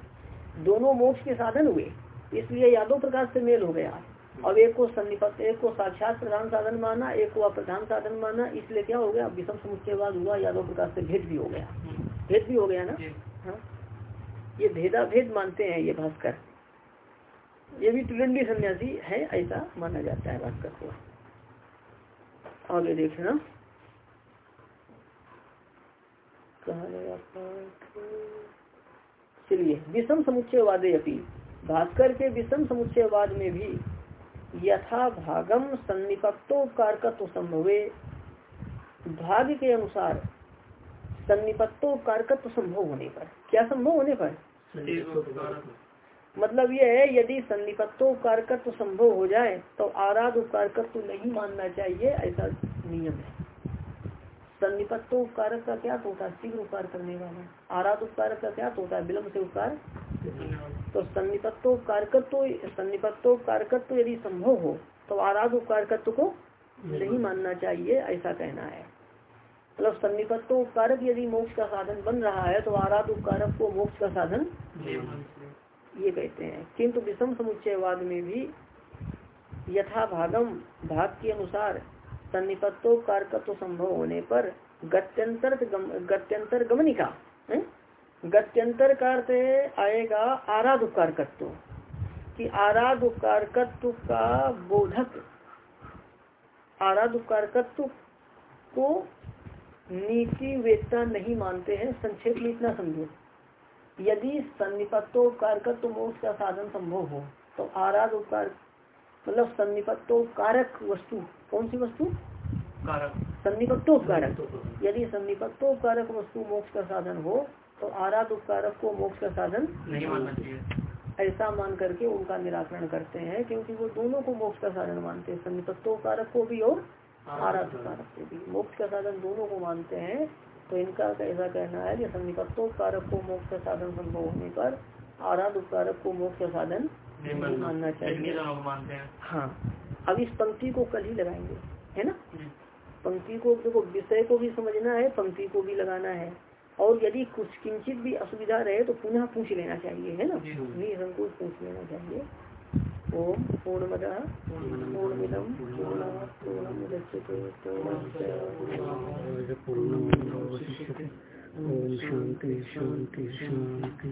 दोनों मोक्ष के साधन हुए। इसलिए यादव प्रकार से मेल हो गया। अब एक को सन्निपत्त एक को साक्षात प्रधान साधन माना एक को अप्रधान साधन माना। इसलिए क्या हो गया? विषम समुच्चयवाद हुआ। यादव प्रकार से भेद भी हो गया। भेद भी हो गया ना? हाँ। ये भेदा भेद मानते हैं ये भास्कर। ये भी त्रिदंडी सन्यासी है, ऐसा माना जाता है भास्कर को। आगे देखना। चलिए, विषम समुच्चयवादे अपनी भास्कर के विषम समुच्चयवाद में भी यथा भागम सन्निपत्तोपकारकत्व संभवे। भाग के अनुसार सन्निपत्तोपकारकत्व संभव होने पर। क्या संभव होने पर? मतलब ये है, यदि सन्निपत्तो उपकारकत्व संभव हो जाए तो आराध उपकारकत्व नहीं मानना चाहिए, ऐसा नियम है। सन्निपत्तो उपकारक का क्या होता है? शीघ्र उपकार करने वाला। आराध उपकारक का क्या होता है? विलम्ब से उपकार तो सन्निपत्तो उपकारकत्व सन्निपत्तो उपकारकत्व यदि संभव हो तो आराध उपकारकत्व को नहीं मानना चाहिए, ऐसा कहना है। मतलब सन्निपत्तो उपकारक यदि मोक्ष का साधन बन रहा है तो आराध उपकारक को मोक्ष का साधन ये कहते हैं। किंतु विषम समुच्चयवाद में भी यथा भागम भाग के अनुसार सन्निपत्तो कारकत्व संभव होने पर गत्यंतर गत्यंतर गमनिका गत्यंतर का अर्थ आएगा आराध उपकारकत्व कि आराध उपकारकत्व का बोधक आराध उपकारकत्व को नीति वेदता नहीं मानते हैं, संक्षेप में इतना समझो। यदि सन्निपत्तोपकारकत्व मोक्ष का साधन संभव हो तो आराध उपकार मतलब सन्निपत्तोपकारक वस्तु कौन सी वस्तु? सन्निपत्तोपकारक। यदि सन्निपत्तोपकारक वस्तु मोक्ष का साधन हो तो आराध उपकारक को मोक्ष का साधन नहीं मानना चाहिए। ऐसा मान करके उनका निराकरण करते हैं क्योंकि वो दोनों को मोक्ष का साधन मानते हैं। सन्निपत्तोपकारक को भी और आराध उपकारक को भी। मोक्ष का साधन दोनों को मानते हैं तो इनका ऐसा कहना है कि सन्निपत्तोपकारक को मोक्ष साधन संभव होने पर आराध उपकारक को मोक्ष साधन नहीं मानना चाहिए। हाँ। अब इस पंक्ति को कल ही लगाएँगे है ना? पंक्ति को देखो विषय को भी समझना है पंक्ति को भी लगाना है। और यदि कुछ किंचित भी असुविधा रहे तो पुनः पूछ लेना चाहिए है ना? निसंकोच पूछ लेना चाहिए। ओम पूर्णमद पूर्णमिदम पूर्णमुदच्यते ओम शांति शांति शांति